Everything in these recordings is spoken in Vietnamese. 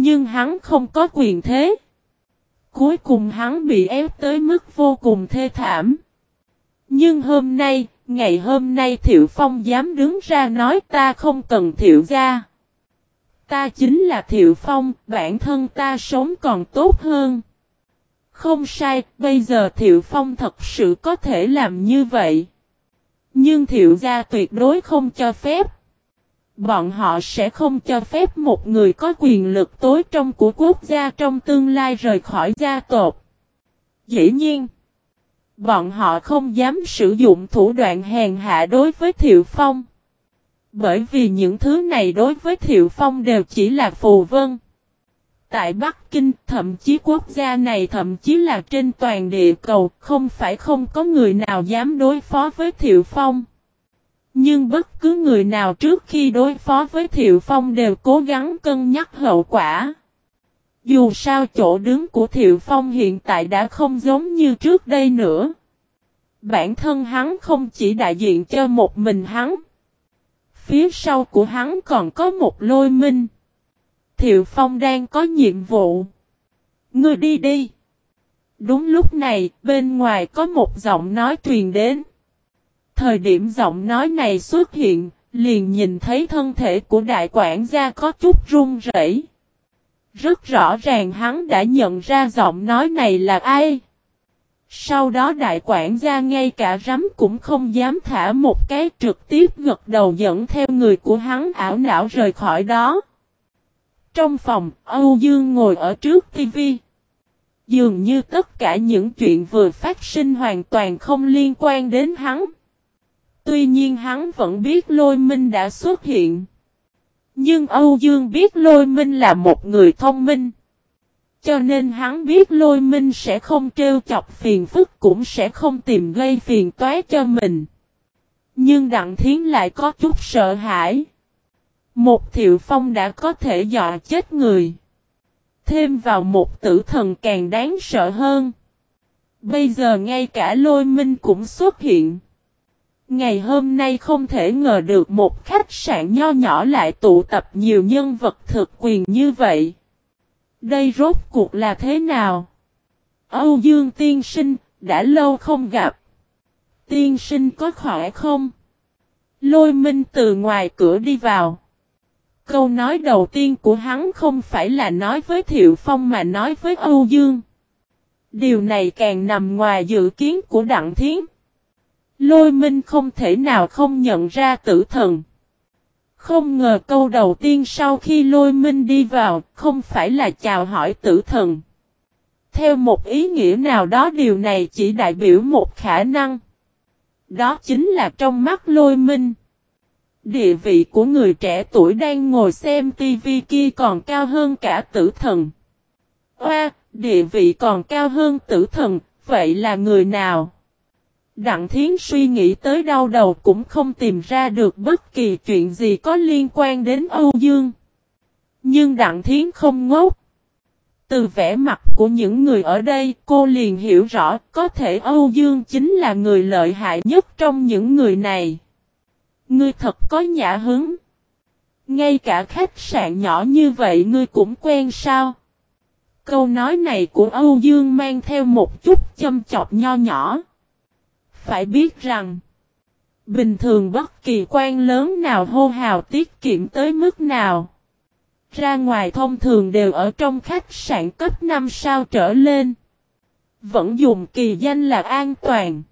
Nhưng hắn không có quyền thế. Cuối cùng hắn bị ép tới mức vô cùng thê thảm. Nhưng hôm nay, ngày hôm nay Thiệu Phong dám đứng ra nói ta không cần Thiệu gia. Ta chính là Thiệu Phong, bản thân ta sống còn tốt hơn. Không sai, bây giờ Thiệu Phong thật sự có thể làm như vậy. Nhưng Thiệu gia tuyệt đối không cho phép. Bọn họ sẽ không cho phép một người có quyền lực tối trong của quốc gia trong tương lai rời khỏi gia tộc. Dĩ nhiên, bọn họ không dám sử dụng thủ đoạn hèn hạ đối với Thiệu Phong. Bởi vì những thứ này đối với Thiệu Phong đều chỉ là phù vân. Tại Bắc Kinh, thậm chí quốc gia này thậm chí là trên toàn địa cầu, không phải không có người nào dám đối phó với Thiệu Phong. Nhưng bất cứ người nào trước khi đối phó với Thiệu Phong đều cố gắng cân nhắc hậu quả. Dù sao chỗ đứng của Thiệu Phong hiện tại đã không giống như trước đây nữa. Bản thân hắn không chỉ đại diện cho một mình hắn. Phía sau của hắn còn có một lôi minh. Thiệu Phong đang có nhiệm vụ. Ngươi đi đi. Đúng lúc này, bên ngoài có một giọng nói truyền đến. Thời điểm giọng nói này xuất hiện, liền nhìn thấy thân thể của đại quản gia có chút run rẩy. Rất rõ ràng hắn đã nhận ra giọng nói này là ai. Sau đó đại quản gia ngay cả rắm cũng không dám thả một cái trực tiếp gật đầu dẫn theo người của hắn ảo não rời khỏi đó. Trong phòng, Âu Dương ngồi ở trước TV. Dường như tất cả những chuyện vừa phát sinh hoàn toàn không liên quan đến hắn. Tuy nhiên hắn vẫn biết Lôi Minh đã xuất hiện. Nhưng Âu Dương biết Lôi Minh là một người thông minh. Cho nên hắn biết Lôi Minh sẽ không trêu chọc phiền phức cũng sẽ không tìm gây phiền toái cho mình. Nhưng Đặng Thiến lại có chút sợ hãi. Một thiệu phong đã có thể dọa chết người. Thêm vào một tử thần càng đáng sợ hơn. Bây giờ ngay cả lôi minh cũng xuất hiện. Ngày hôm nay không thể ngờ được một khách sạn nho nhỏ lại tụ tập nhiều nhân vật thực quyền như vậy. Đây rốt cuộc là thế nào? Âu Dương tiên sinh, đã lâu không gặp. Tiên sinh có khỏe không? Lôi minh từ ngoài cửa đi vào. Câu nói đầu tiên của hắn không phải là nói với Thiệu Phong mà nói với Âu Dương. Điều này càng nằm ngoài dự kiến của Đặng Thiến. Lôi minh không thể nào không nhận ra tử thần. Không ngờ câu đầu tiên sau khi lôi minh đi vào không phải là chào hỏi tử thần. Theo một ý nghĩa nào đó điều này chỉ đại biểu một khả năng. Đó chính là trong mắt lôi minh. Địa vị của người trẻ tuổi đang ngồi xem tivi kia còn cao hơn cả tử thần. Oa, địa vị còn cao hơn tử thần, vậy là người nào? Đặng Thiến suy nghĩ tới đau đầu cũng không tìm ra được bất kỳ chuyện gì có liên quan đến Âu Dương. Nhưng Đặng Thiến không ngốc. Từ vẻ mặt của những người ở đây, cô liền hiểu rõ có thể Âu Dương chính là người lợi hại nhất trong những người này. Ngươi thật có nhã hứng. Ngay cả khách sạn nhỏ như vậy ngươi cũng quen sao? Câu nói này của Âu Dương mang theo một chút châm chọc nho nhỏ. Phải biết rằng, bình thường bất kỳ quan lớn nào hô hào tiết kiệm tới mức nào. Ra ngoài thông thường đều ở trong khách sạn cấp 5 sao trở lên. Vẫn dùng kỳ danh là an toàn.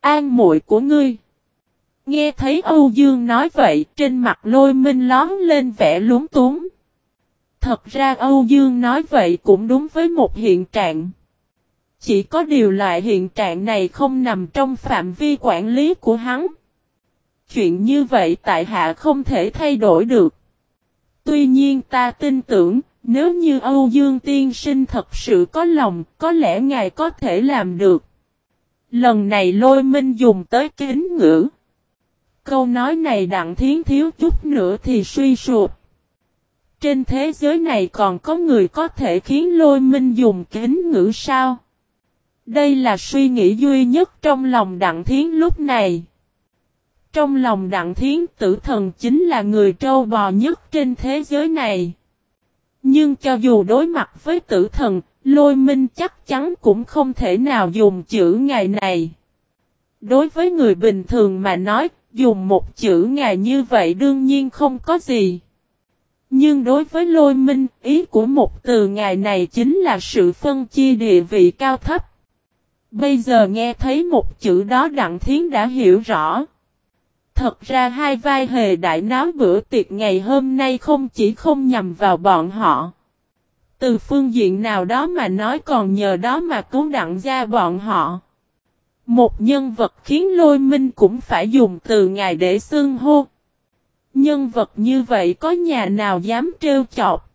An muội của ngươi. Nghe thấy Âu Dương nói vậy, trên mặt lôi minh lón lên vẻ lúng túng. Thật ra Âu Dương nói vậy cũng đúng với một hiện trạng. Chỉ có điều loại hiện trạng này không nằm trong phạm vi quản lý của hắn. Chuyện như vậy tại hạ không thể thay đổi được. Tuy nhiên ta tin tưởng, nếu như Âu Dương tiên sinh thật sự có lòng, có lẽ ngài có thể làm được. Lần này lôi minh dùng tới kính ngữ. Câu nói này đặng thiến thiếu chút nữa thì suy sụp. Trên thế giới này còn có người có thể khiến lôi minh dùng kính ngữ sao? Đây là suy nghĩ duy nhất trong lòng đặng thiến lúc này. Trong lòng đặng thiến tử thần chính là người trâu bò nhất trên thế giới này. Nhưng cho dù đối mặt với tử thần, lôi minh chắc chắn cũng không thể nào dùng chữ ngày này. Đối với người bình thường mà nói, dùng một chữ ngày như vậy đương nhiên không có gì. Nhưng đối với lôi minh, ý của một từ ngày này chính là sự phân chia địa vị cao thấp. Bây giờ nghe thấy một chữ đó Đặng Thiến đã hiểu rõ. Thật ra hai vai hề đại náo bữa tiệc ngày hôm nay không chỉ không nhằm vào bọn họ. Từ phương diện nào đó mà nói còn nhờ đó mà cứu đặng ra bọn họ. Một nhân vật khiến lôi minh cũng phải dùng từ ngài để xưng hô. Nhân vật như vậy có nhà nào dám trêu chọc.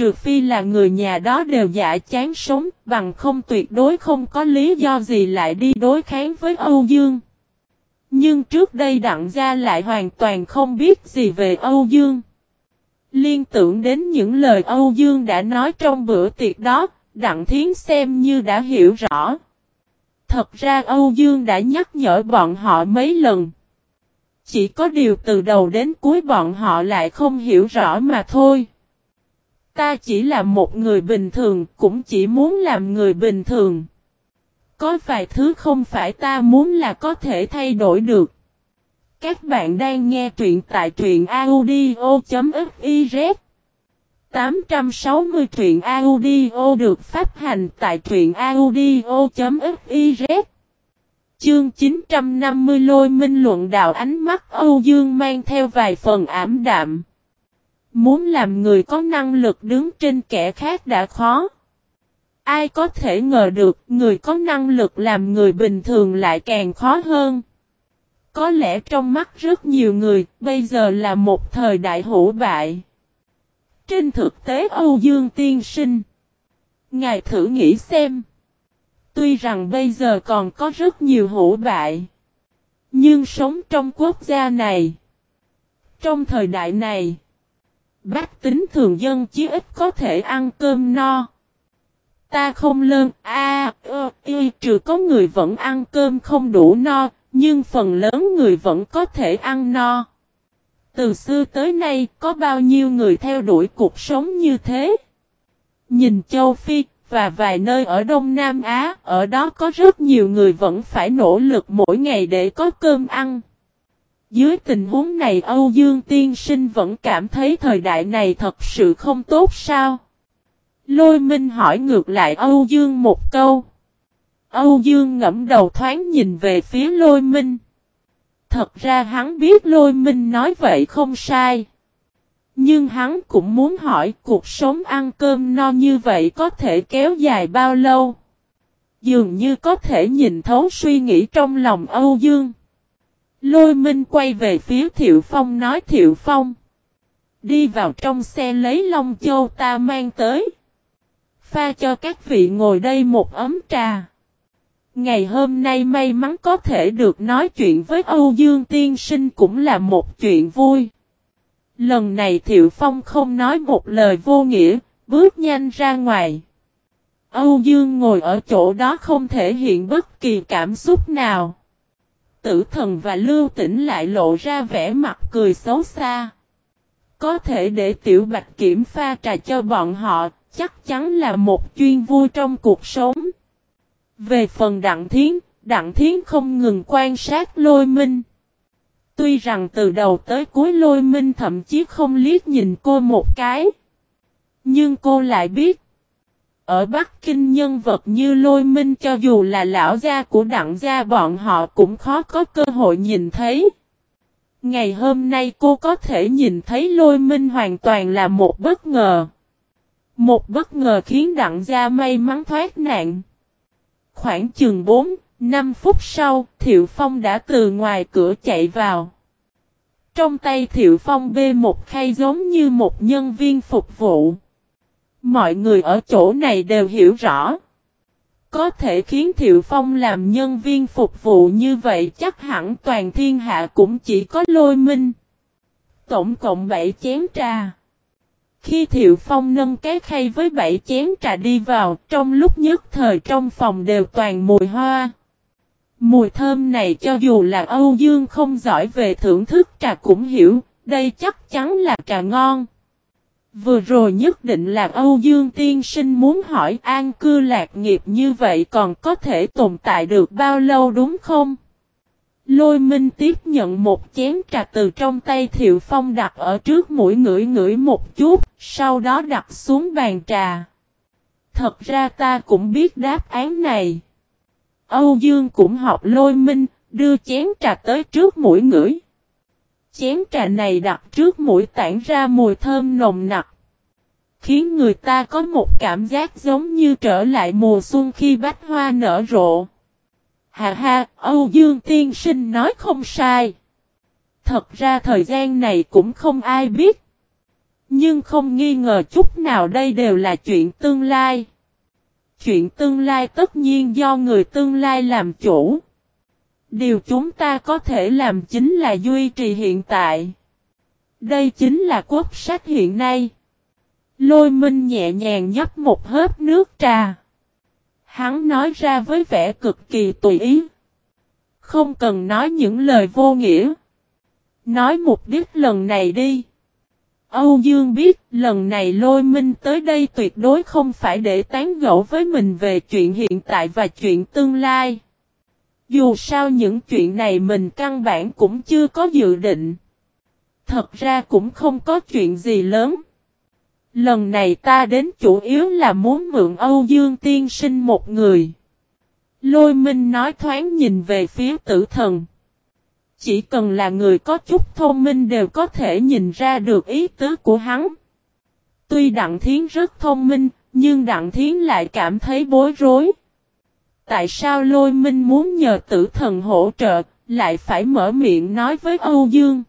Trừ phi là người nhà đó đều giả chán sống bằng không tuyệt đối không có lý do gì lại đi đối kháng với Âu Dương. Nhưng trước đây đặng gia lại hoàn toàn không biết gì về Âu Dương. Liên tưởng đến những lời Âu Dương đã nói trong bữa tiệc đó, đặng thiến xem như đã hiểu rõ. Thật ra Âu Dương đã nhắc nhở bọn họ mấy lần. Chỉ có điều từ đầu đến cuối bọn họ lại không hiểu rõ mà thôi. Ta chỉ là một người bình thường, cũng chỉ muốn làm người bình thường. Có vài thứ không phải ta muốn là có thể thay đổi được. Các bạn đang nghe truyện tại truyện audio.fiz 860 truyện audio được phát hành tại truyện audio.fiz Chương 950 lôi minh luận đạo ánh mắt Âu Dương mang theo vài phần ảm đạm. Muốn làm người có năng lực đứng trên kẻ khác đã khó. Ai có thể ngờ được người có năng lực làm người bình thường lại càng khó hơn. Có lẽ trong mắt rất nhiều người, bây giờ là một thời đại hữu bại. Trên thực tế Âu Dương tiên sinh. Ngài thử nghĩ xem. Tuy rằng bây giờ còn có rất nhiều hữu bại. Nhưng sống trong quốc gia này. Trong thời đại này. Bác tính thường dân chí ít có thể ăn cơm no. Ta không lơn a à, y trừ có người vẫn ăn cơm không đủ no, nhưng phần lớn người vẫn có thể ăn no. Từ xưa tới nay có bao nhiêu người theo đuổi cuộc sống như thế? Nhìn châu Phi và vài nơi ở Đông Nam Á, ở đó có rất nhiều người vẫn phải nỗ lực mỗi ngày để có cơm ăn. Dưới tình huống này Âu Dương Tiên Sinh vẫn cảm thấy thời đại này thật sự không tốt sao? Lôi Minh hỏi ngược lại Âu Dương một câu. Âu Dương ngẫm đầu thoáng nhìn về phía Lôi Minh. Thật ra hắn biết Lôi Minh nói vậy không sai. Nhưng hắn cũng muốn hỏi cuộc sống ăn cơm no như vậy có thể kéo dài bao lâu? Dường như có thể nhìn thấu suy nghĩ trong lòng Âu Dương. Lôi Minh quay về phía Thiệu Phong nói Thiệu Phong. Đi vào trong xe lấy Long Châu ta mang tới. Pha cho các vị ngồi đây một ấm trà. Ngày hôm nay may mắn có thể được nói chuyện với Âu Dương Tiên Sinh cũng là một chuyện vui. Lần này Thiệu Phong không nói một lời vô nghĩa, bước nhanh ra ngoài. Âu Dương ngồi ở chỗ đó không thể hiện bất kỳ cảm xúc nào. Tử thần và lưu tỉnh lại lộ ra vẻ mặt cười xấu xa. Có thể để tiểu bạch kiểm pha trà cho bọn họ, chắc chắn là một chuyên vui trong cuộc sống. Về phần Đặng Thiến, Đặng Thiến không ngừng quan sát lôi minh. Tuy rằng từ đầu tới cuối lôi minh thậm chí không liếc nhìn cô một cái. Nhưng cô lại biết. Ở Bắc Kinh nhân vật như lôi minh cho dù là lão gia của đặng gia bọn họ cũng khó có cơ hội nhìn thấy. Ngày hôm nay cô có thể nhìn thấy lôi minh hoàn toàn là một bất ngờ. Một bất ngờ khiến đặng gia may mắn thoát nạn. Khoảng chừng 4, 5 phút sau, Thiệu Phong đã từ ngoài cửa chạy vào. Trong tay Thiệu Phong bê một khay giống như một nhân viên phục vụ. Mọi người ở chỗ này đều hiểu rõ. Có thể khiến Thiệu Phong làm nhân viên phục vụ như vậy chắc hẳn toàn thiên hạ cũng chỉ có lôi minh. Tổng cộng 7 chén trà. Khi Thiệu Phong nâng cái khay với 7 chén trà đi vào, trong lúc nhất thời trong phòng đều toàn mùi hoa. Mùi thơm này cho dù là Âu Dương không giỏi về thưởng thức trà cũng hiểu, đây chắc chắn là trà ngon. Vừa rồi nhất định là Âu Dương Tiên Sinh muốn hỏi an cư lạc nghiệp như vậy còn có thể tồn tại được bao lâu đúng không? Lôi Minh tiếp nhận một chén trà từ trong tay Thiệu Phong đặt ở trước mũi ngửi ngửi một chút, sau đó đặt xuống bàn trà. Thật ra ta cũng biết đáp án này. Âu Dương cũng học Lôi Minh, đưa chén trà tới trước mũi ngửi. Chén trà này đặt trước mũi tản ra mùi thơm nồng nặc. Khiến người ta có một cảm giác giống như trở lại mùa xuân khi bách hoa nở rộ. Hà ha, Âu Dương Tiên Sinh nói không sai. Thật ra thời gian này cũng không ai biết. Nhưng không nghi ngờ chút nào đây đều là chuyện tương lai. Chuyện tương lai tất nhiên do người tương lai làm chủ. Điều chúng ta có thể làm chính là duy trì hiện tại. Đây chính là quốc sách hiện nay. Lôi minh nhẹ nhàng nhấp một hớp nước trà. Hắn nói ra với vẻ cực kỳ tùy ý. Không cần nói những lời vô nghĩa. Nói mục đích lần này đi. Âu Dương biết lần này lôi minh tới đây tuyệt đối không phải để tán gẫu với mình về chuyện hiện tại và chuyện tương lai. Dù sao những chuyện này mình căn bản cũng chưa có dự định. Thật ra cũng không có chuyện gì lớn. Lần này ta đến chủ yếu là muốn mượn Âu Dương tiên sinh một người. Lôi minh nói thoáng nhìn về phía tử thần. Chỉ cần là người có chút thông minh đều có thể nhìn ra được ý tứ của hắn. Tuy Đặng Thiến rất thông minh, nhưng Đặng Thiến lại cảm thấy bối rối. Tại sao lôi minh muốn nhờ tử thần hỗ trợ, lại phải mở miệng nói với Âu Dương?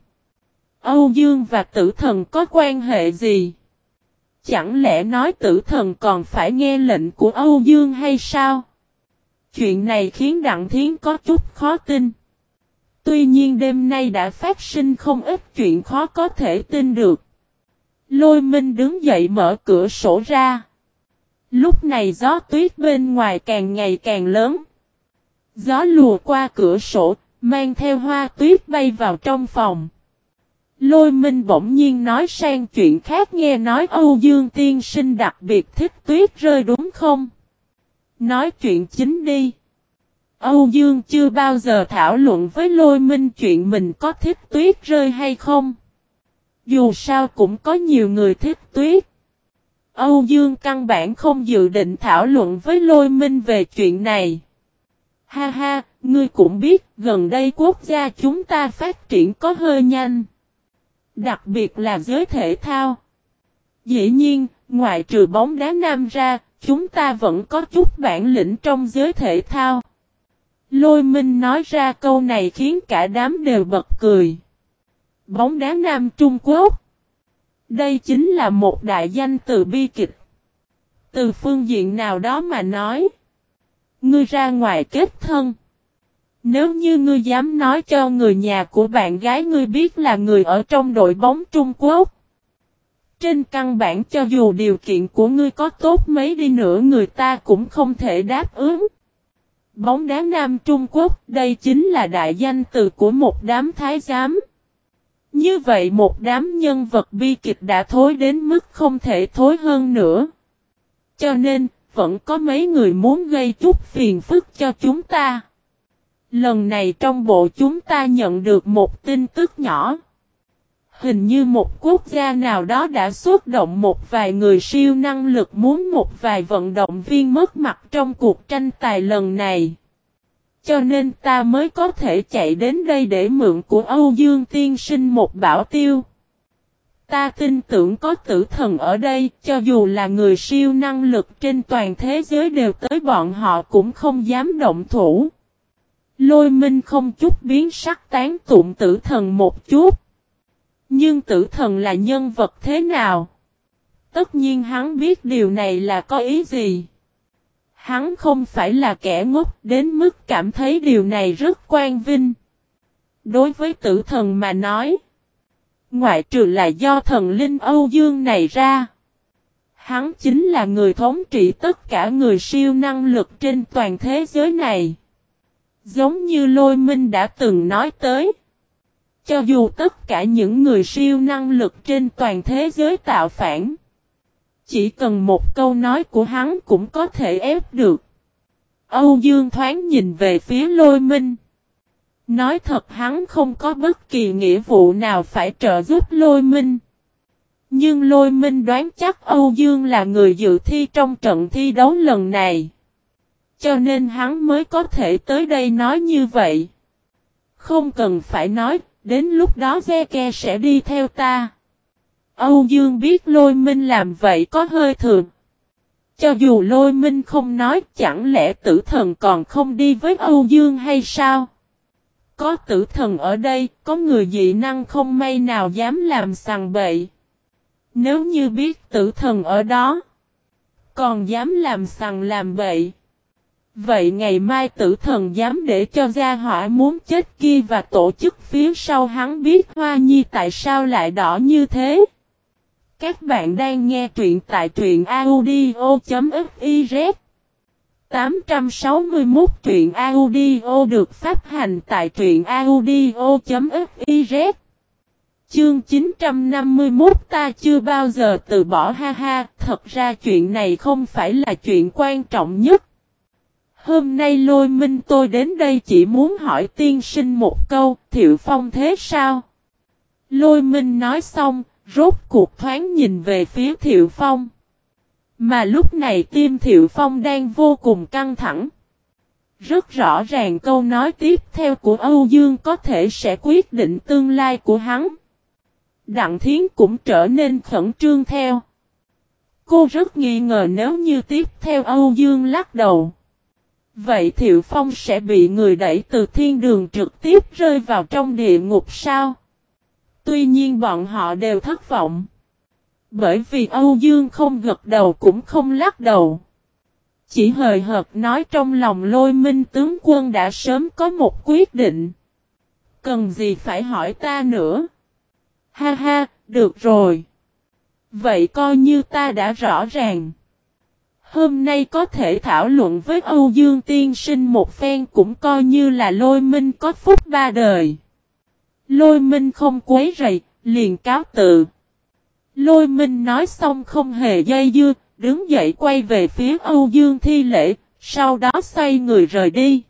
Âu Dương và tử thần có quan hệ gì? Chẳng lẽ nói tử thần còn phải nghe lệnh của Âu Dương hay sao? Chuyện này khiến Đặng Thiến có chút khó tin. Tuy nhiên đêm nay đã phát sinh không ít chuyện khó có thể tin được. Lôi Minh đứng dậy mở cửa sổ ra. Lúc này gió tuyết bên ngoài càng ngày càng lớn. Gió lùa qua cửa sổ, mang theo hoa tuyết bay vào trong phòng. Lôi Minh bỗng nhiên nói sang chuyện khác nghe nói Âu Dương Tiên Sinh đặc biệt thích tuyết rơi đúng không? Nói chuyện chính đi. Âu Dương chưa bao giờ thảo luận với Lôi Minh chuyện mình có thích tuyết rơi hay không. Dù sao cũng có nhiều người thích tuyết. Âu Dương căn bản không dự định thảo luận với Lôi Minh về chuyện này. Ha ha, ngươi cũng biết gần đây quốc gia chúng ta phát triển có hơi nhanh. Đặc biệt là giới thể thao. Dĩ nhiên, ngoại trừ bóng đá nam ra, chúng ta vẫn có chút bản lĩnh trong giới thể thao. Lôi Minh nói ra câu này khiến cả đám đều bật cười. Bóng đá nam Trung Quốc. Đây chính là một đại danh từ bi kịch. Từ phương diện nào đó mà nói. Ngươi ra ngoài kết thân. Nếu như ngươi dám nói cho người nhà của bạn gái ngươi biết là người ở trong đội bóng Trung Quốc. Trên căn bản cho dù điều kiện của ngươi có tốt mấy đi nữa người ta cũng không thể đáp ứng. Bóng đá Nam Trung Quốc, đây chính là đại danh từ của một đám thái giám. Như vậy một đám nhân vật bi kịch đã thối đến mức không thể thối hơn nữa. Cho nên, vẫn có mấy người muốn gây chút phiền phức cho chúng ta. Lần này trong bộ chúng ta nhận được một tin tức nhỏ. Hình như một quốc gia nào đó đã xuất động một vài người siêu năng lực muốn một vài vận động viên mất mặt trong cuộc tranh tài lần này. Cho nên ta mới có thể chạy đến đây để mượn của Âu Dương Tiên Sinh một bảo tiêu. Ta tin tưởng có tử thần ở đây, cho dù là người siêu năng lực trên toàn thế giới đều tới bọn họ cũng không dám động thủ. Lôi minh không chút biến sắc tán tụng tử thần một chút. Nhưng tử thần là nhân vật thế nào? Tất nhiên hắn biết điều này là có ý gì. Hắn không phải là kẻ ngốc, đến mức cảm thấy điều này rất quan vinh. Đối với tử thần mà nói. Ngoại trừ là do thần linh Âu Dương này ra. Hắn chính là người thống trị tất cả người siêu năng lực trên toàn thế giới này. Giống như lôi minh đã từng nói tới. Cho dù tất cả những người siêu năng lực trên toàn thế giới tạo phản. Chỉ cần một câu nói của hắn cũng có thể ép được. Âu Dương thoáng nhìn về phía lôi minh. Nói thật hắn không có bất kỳ nghĩa vụ nào phải trợ giúp lôi minh. Nhưng lôi minh đoán chắc Âu Dương là người dự thi trong trận thi đấu lần này. Cho nên hắn mới có thể tới đây nói như vậy. Không cần phải nói, đến lúc đó Zeke sẽ đi theo ta. Âu Dương biết lôi minh làm vậy có hơi thường. Cho dù lôi minh không nói chẳng lẽ tử thần còn không đi với Âu Dương hay sao? Có tử thần ở đây, có người dị năng không may nào dám làm sằng bậy. Nếu như biết tử thần ở đó, còn dám làm sằng làm bậy. Vậy ngày mai tử thần dám để cho gia hỏa muốn chết kia và tổ chức phía sau hắn biết Hoa Nhi tại sao lại đỏ như thế. Các bạn đang nghe truyện tại truyện audio.fiz 861 truyện audio được phát hành tại truyện audio.fiz Chương 951 ta chưa bao giờ từ bỏ ha ha, thật ra chuyện này không phải là chuyện quan trọng nhất. Hôm nay lôi minh tôi đến đây chỉ muốn hỏi tiên sinh một câu, thiệu phong thế sao? Lôi minh nói xong, rốt cuộc thoáng nhìn về phía thiệu phong. Mà lúc này tim thiệu phong đang vô cùng căng thẳng. Rất rõ ràng câu nói tiếp theo của Âu Dương có thể sẽ quyết định tương lai của hắn. Đặng Thiến cũng trở nên khẩn trương theo. Cô rất nghi ngờ nếu như tiếp theo Âu Dương lắc đầu. Vậy Thiệu Phong sẽ bị người đẩy từ thiên đường trực tiếp rơi vào trong địa ngục sao? Tuy nhiên bọn họ đều thất vọng. Bởi vì Âu Dương không gật đầu cũng không lắc đầu. Chỉ hời hợt nói trong lòng lôi minh tướng quân đã sớm có một quyết định. Cần gì phải hỏi ta nữa? Ha ha, được rồi. Vậy coi như ta đã rõ ràng. Hôm nay có thể thảo luận với Âu Dương Tiên Sinh một phen cũng coi như là lôi minh có phúc ba đời. Lôi minh không quấy rầy, liền cáo tự. Lôi minh nói xong không hề dây dưa, đứng dậy quay về phía Âu Dương thi lễ, sau đó xoay người rời đi.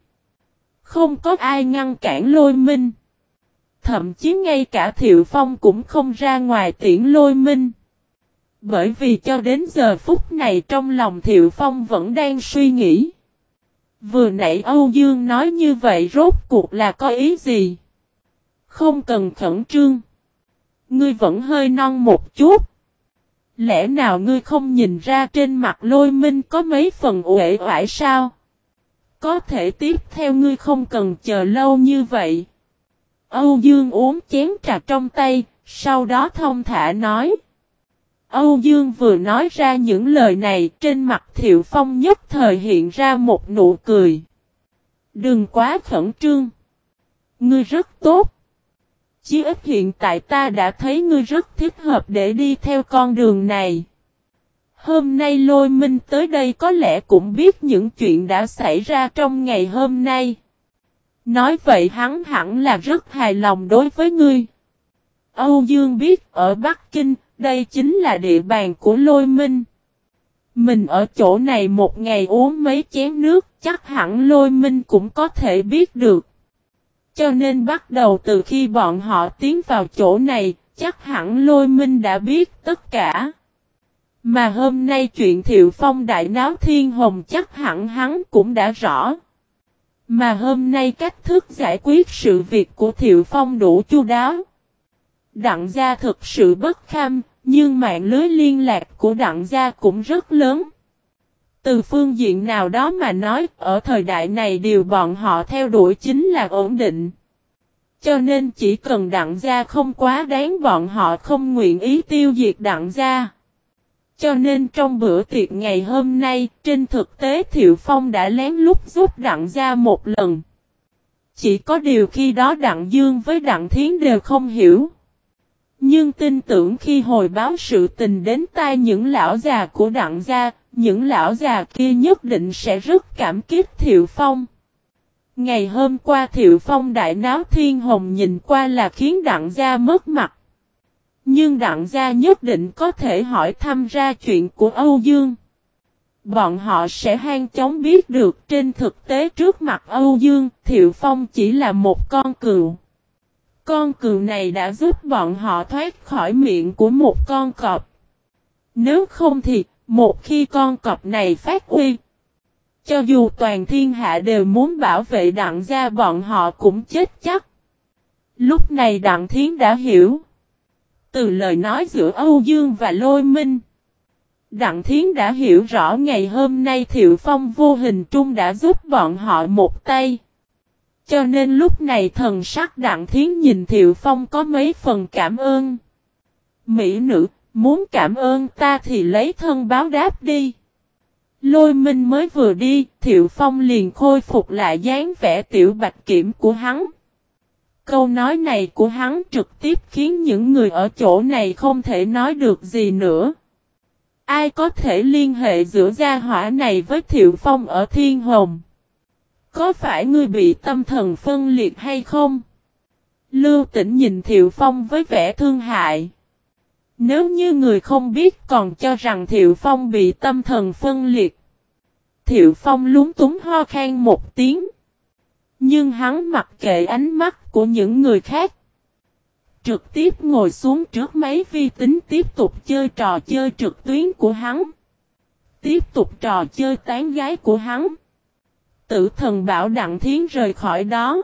Không có ai ngăn cản lôi minh. Thậm chí ngay cả Thiệu Phong cũng không ra ngoài tiễn lôi minh. Bởi vì cho đến giờ phút này trong lòng Thiệu Phong vẫn đang suy nghĩ. Vừa nãy Âu Dương nói như vậy rốt cuộc là có ý gì? Không cần khẩn trương. Ngươi vẫn hơi non một chút. Lẽ nào ngươi không nhìn ra trên mặt lôi minh có mấy phần uể oải sao? Có thể tiếp theo ngươi không cần chờ lâu như vậy. Âu Dương uống chén trà trong tay, sau đó thông thả nói. Âu Dương vừa nói ra những lời này trên mặt Thiệu Phong nhất thời hiện ra một nụ cười. Đừng quá khẩn trương. Ngươi rất tốt. Chí ít hiện tại ta đã thấy ngươi rất thích hợp để đi theo con đường này. Hôm nay lôi minh tới đây có lẽ cũng biết những chuyện đã xảy ra trong ngày hôm nay. Nói vậy hắn hẳn là rất hài lòng đối với ngươi. Âu Dương biết ở Bắc Kinh, đây chính là địa bàn của lôi minh. Mình ở chỗ này một ngày uống mấy chén nước, chắc hẳn lôi minh cũng có thể biết được. Cho nên bắt đầu từ khi bọn họ tiến vào chỗ này, chắc hẳn lôi minh đã biết tất cả. Mà hôm nay chuyện thiệu phong đại náo thiên hồng chắc hẳn hắn cũng đã rõ. Mà hôm nay cách thức giải quyết sự việc của thiệu phong đủ chu đáo. Đặng gia thực sự bất kham, nhưng mạng lưới liên lạc của đặng gia cũng rất lớn. Từ phương diện nào đó mà nói, ở thời đại này điều bọn họ theo đuổi chính là ổn định. Cho nên chỉ cần đặng gia không quá đáng bọn họ không nguyện ý tiêu diệt đặng gia. Cho nên trong bữa tiệc ngày hôm nay, trên thực tế Thiệu Phong đã lén lút giúp đặng gia một lần. Chỉ có điều khi đó đặng dương với đặng thiến đều không hiểu. Nhưng tin tưởng khi hồi báo sự tình đến tai những lão già của đặng gia, những lão già kia nhất định sẽ rất cảm kích Thiệu Phong. Ngày hôm qua Thiệu Phong đại náo thiên hồng nhìn qua là khiến đặng gia mất mặt. Nhưng đặng gia nhất định có thể hỏi thăm ra chuyện của Âu Dương. Bọn họ sẽ hang chóng biết được trên thực tế trước mặt Âu Dương, Thiệu Phong chỉ là một con cừu. Con cừu này đã giúp bọn họ thoát khỏi miệng của một con cọp. Nếu không thì, một khi con cọp này phát uy, cho dù toàn thiên hạ đều muốn bảo vệ đặng gia bọn họ cũng chết chắc. Lúc này đặng thiến đã hiểu. Từ lời nói giữa Âu Dương và Lôi Minh. Đặng Thiến đã hiểu rõ ngày hôm nay Thiệu Phong vô hình trung đã giúp bọn họ một tay. Cho nên lúc này thần sắc Đặng Thiến nhìn Thiệu Phong có mấy phần cảm ơn. Mỹ nữ, muốn cảm ơn ta thì lấy thân báo đáp đi. Lôi minh mới vừa đi, Thiệu Phong liền khôi phục lại dáng vẻ tiểu bạch kiểm của hắn. Câu nói này của hắn trực tiếp khiến những người ở chỗ này không thể nói được gì nữa. Ai có thể liên hệ giữa gia hỏa này với Thiệu Phong ở Thiên Hồng? Có phải ngươi bị tâm thần phân liệt hay không? Lưu tỉnh nhìn Thiệu Phong với vẻ thương hại. Nếu như người không biết còn cho rằng Thiệu Phong bị tâm thần phân liệt. Thiệu Phong lúng túng ho khan một tiếng. Nhưng hắn mặc kệ ánh mắt của những người khác. Trực tiếp ngồi xuống trước máy vi tính tiếp tục chơi trò chơi trực tuyến của hắn. Tiếp tục trò chơi tán gái của hắn. Tử thần bảo Đặng Thiến rời khỏi đó.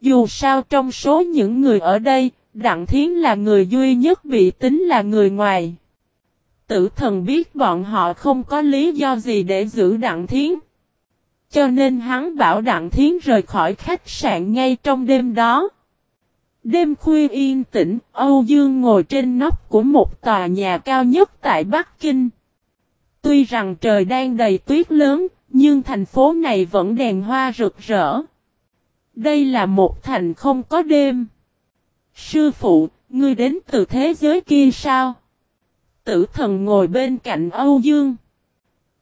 Dù sao trong số những người ở đây, Đặng Thiến là người duy nhất bị tính là người ngoài. Tử thần biết bọn họ không có lý do gì để giữ Đặng Thiến. Cho nên hắn bảo Đặng Thiến rời khỏi khách sạn ngay trong đêm đó. Đêm khuya yên tĩnh, Âu Dương ngồi trên nóc của một tòa nhà cao nhất tại Bắc Kinh. Tuy rằng trời đang đầy tuyết lớn, nhưng thành phố này vẫn đèn hoa rực rỡ. Đây là một thành không có đêm. Sư phụ, ngươi đến từ thế giới kia sao? Tử thần ngồi bên cạnh Âu Dương.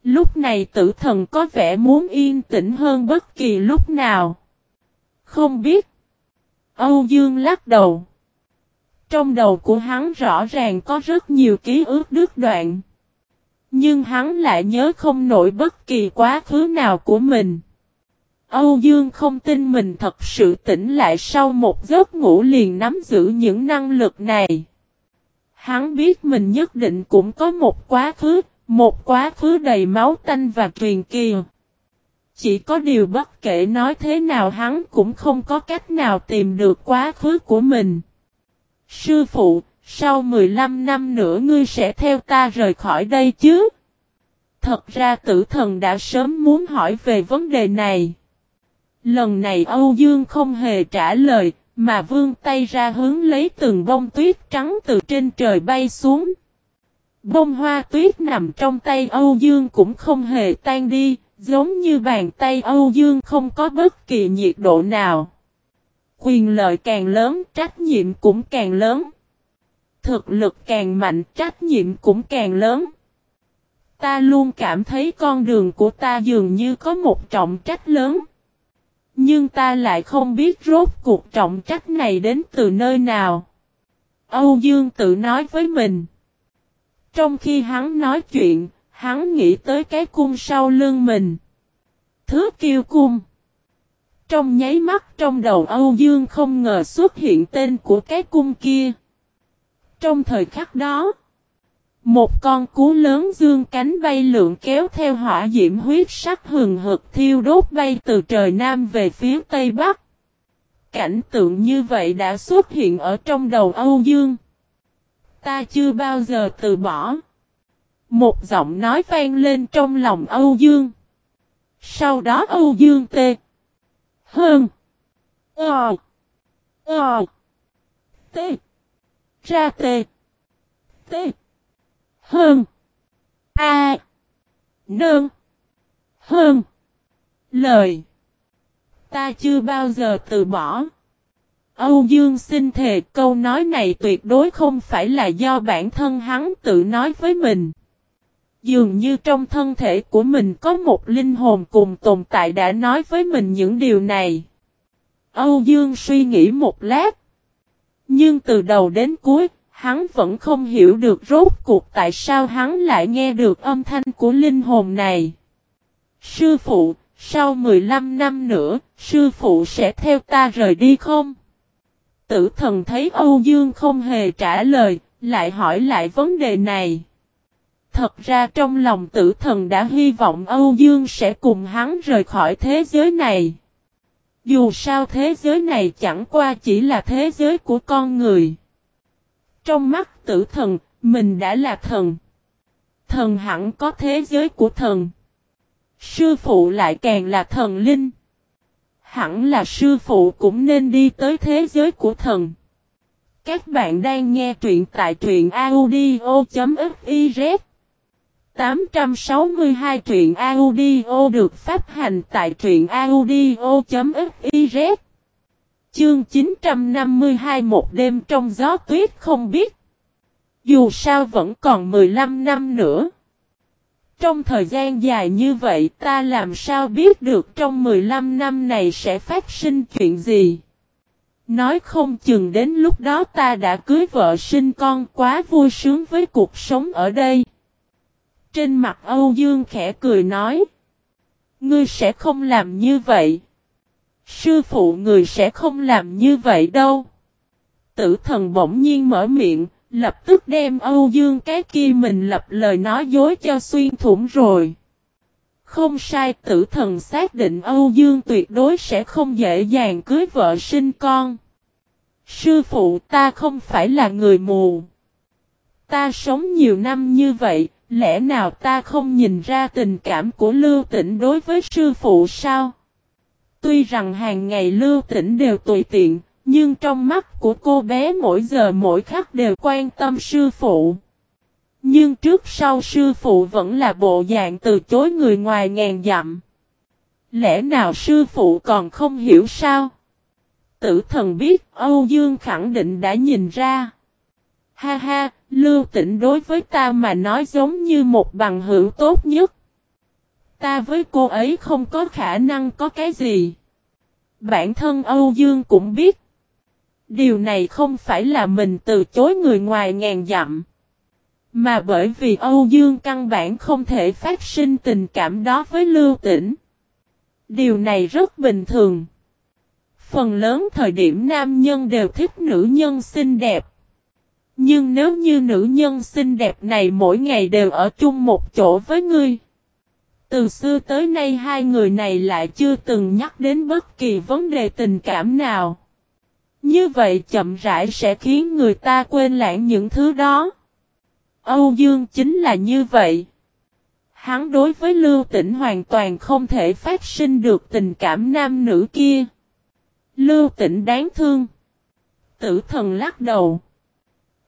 Lúc này tử thần có vẻ muốn yên tĩnh hơn bất kỳ lúc nào. Không biết. Âu Dương lắc đầu. Trong đầu của hắn rõ ràng có rất nhiều ký ức đứt đoạn. Nhưng hắn lại nhớ không nổi bất kỳ quá khứ nào của mình. Âu Dương không tin mình thật sự tỉnh lại sau một giấc ngủ liền nắm giữ những năng lực này. Hắn biết mình nhất định cũng có một quá khứ, một quá khứ đầy máu tanh và truyền kỳ. Chỉ có điều bất kể nói thế nào hắn cũng không có cách nào tìm được quá khứ của mình. Sư phụ, sau 15 năm nữa ngươi sẽ theo ta rời khỏi đây chứ? Thật ra tử thần đã sớm muốn hỏi về vấn đề này. Lần này Âu Dương không hề trả lời, mà vươn tay ra hướng lấy từng bông tuyết trắng từ trên trời bay xuống. Bông hoa tuyết nằm trong tay Âu Dương cũng không hề tan đi, giống như bàn tay Âu Dương không có bất kỳ nhiệt độ nào. Quyền lợi càng lớn, trách nhiệm cũng càng lớn. Thực lực càng mạnh, trách nhiệm cũng càng lớn. Ta luôn cảm thấy con đường của ta dường như có một trọng trách lớn. Nhưng ta lại không biết rốt cuộc trọng trách này đến từ nơi nào. Âu Dương tự nói với mình. Trong khi hắn nói chuyện, hắn nghĩ tới cái cung sau lưng mình. Thứ kiêu cung. Trong nháy mắt trong đầu Âu Dương không ngờ xuất hiện tên của cái cung kia. Trong thời khắc đó, một con cú lớn dương cánh bay lượn kéo theo hỏa diễm huyết sắc hừng hực thiêu đốt bay từ trời Nam về phía Tây Bắc. Cảnh tượng như vậy đã xuất hiện ở trong đầu Âu Dương. Ta chưa bao giờ từ bỏ. Một giọng nói vang lên trong lòng Âu Dương. Sau đó Âu Dương tê. Hơn. Ờ. Ờ. Tê. Ra tê. Tê. Hơn. A. À. Nương. Hơn. Lời. Ta chưa bao giờ từ bỏ. Âu Dương xin thề câu nói này tuyệt đối không phải là do bản thân hắn tự nói với mình. Dường như trong thân thể của mình có một linh hồn cùng tồn tại đã nói với mình những điều này. Âu Dương suy nghĩ một lát. Nhưng từ đầu đến cuối, hắn vẫn không hiểu được rốt cuộc tại sao hắn lại nghe được âm thanh của linh hồn này. Sư phụ, sau 15 năm nữa, sư phụ sẽ theo ta rời đi không? Tử thần thấy Âu Dương không hề trả lời, lại hỏi lại vấn đề này. Thật ra trong lòng tử thần đã hy vọng Âu Dương sẽ cùng hắn rời khỏi thế giới này. Dù sao thế giới này chẳng qua chỉ là thế giới của con người. Trong mắt tử thần, mình đã là thần. Thần hẳn có thế giới của thần. Sư phụ lại càng là thần linh. Hẳn là sư phụ cũng nên đi tới thế giới của thần. Các bạn đang nghe truyện tại truyện audio.fiz 862 truyện audio được phát hành tại truyện audio.fiz Chương 952 một đêm trong gió tuyết không biết. Dù sao vẫn còn 15 năm nữa. Trong thời gian dài như vậy ta làm sao biết được trong 15 năm này sẽ phát sinh chuyện gì. Nói không chừng đến lúc đó ta đã cưới vợ sinh con quá vui sướng với cuộc sống ở đây. Trên mặt Âu Dương khẽ cười nói. Ngươi sẽ không làm như vậy. Sư phụ người sẽ không làm như vậy đâu. Tử thần bỗng nhiên mở miệng, lập tức đem Âu Dương cái kia mình lập lời nói dối cho xuyên thủng rồi. Không sai tử thần xác định Âu Dương tuyệt đối sẽ không dễ dàng cưới vợ sinh con. Sư phụ ta không phải là người mù. Ta sống nhiều năm như vậy, lẽ nào ta không nhìn ra tình cảm của Lưu Tĩnh đối với sư phụ sao? Tuy rằng hàng ngày Lưu tỉnh đều tùy tiện, nhưng trong mắt của cô bé mỗi giờ mỗi khắc đều quan tâm sư phụ. Nhưng trước sau sư phụ vẫn là bộ dạng từ chối người ngoài ngàn dặm. Lẽ nào sư phụ còn không hiểu sao? Tử thần biết Âu Dương khẳng định đã nhìn ra. Ha ha, Lưu Tĩnh đối với ta mà nói giống như một bằng hữu tốt nhất. Ta với cô ấy không có khả năng có cái gì. Bản thân Âu Dương cũng biết. Điều này không phải là mình từ chối người ngoài ngàn dặm. Mà bởi vì Âu Dương căn bản không thể phát sinh tình cảm đó với Lưu Tĩnh. Điều này rất bình thường. Phần lớn thời điểm nam nhân đều thích nữ nhân xinh đẹp. Nhưng nếu như nữ nhân xinh đẹp này mỗi ngày đều ở chung một chỗ với ngươi. Từ xưa tới nay hai người này lại chưa từng nhắc đến bất kỳ vấn đề tình cảm nào. Như vậy chậm rãi sẽ khiến người ta quên lãng những thứ đó. Âu Dương chính là như vậy. Hắn đối với Lưu Tĩnh hoàn toàn không thể phát sinh được tình cảm nam nữ kia. Lưu Tĩnh đáng thương. Tử thần lắc đầu.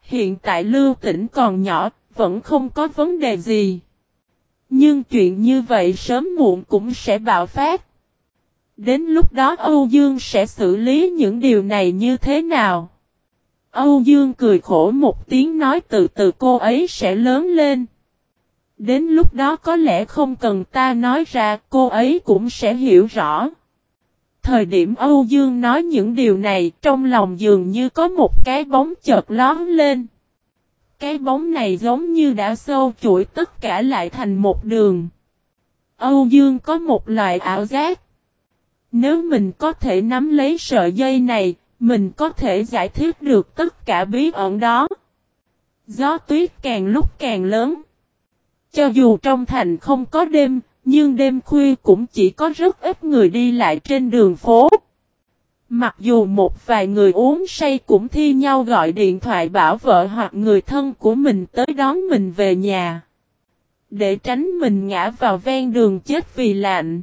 Hiện tại Lưu Tĩnh còn nhỏ, vẫn không có vấn đề gì. Nhưng chuyện như vậy sớm muộn cũng sẽ bạo phát. Đến lúc đó Âu Dương sẽ xử lý những điều này như thế nào? Âu Dương cười khổ một tiếng nói từ từ cô ấy sẽ lớn lên. Đến lúc đó có lẽ không cần ta nói ra, cô ấy cũng sẽ hiểu rõ. Thời điểm Âu Dương nói những điều này, trong lòng dường như có một cái bóng chợt lón lên. Cái bóng này giống như đã sâu chuỗi tất cả lại thành một đường. Âu Dương có một loại ảo giác. Nếu mình có thể nắm lấy sợi dây này, mình có thể giải thích được tất cả bí ẩn đó. Gió tuyết càng lúc càng lớn. Cho dù trong thành không có đêm, nhưng đêm khuya cũng chỉ có rất ít người đi lại trên đường phố. Mặc dù một vài người uống say cũng thi nhau gọi điện thoại bảo vợ hoặc người thân của mình tới đón mình về nhà. Để tránh mình ngã vào ven đường chết vì lạnh.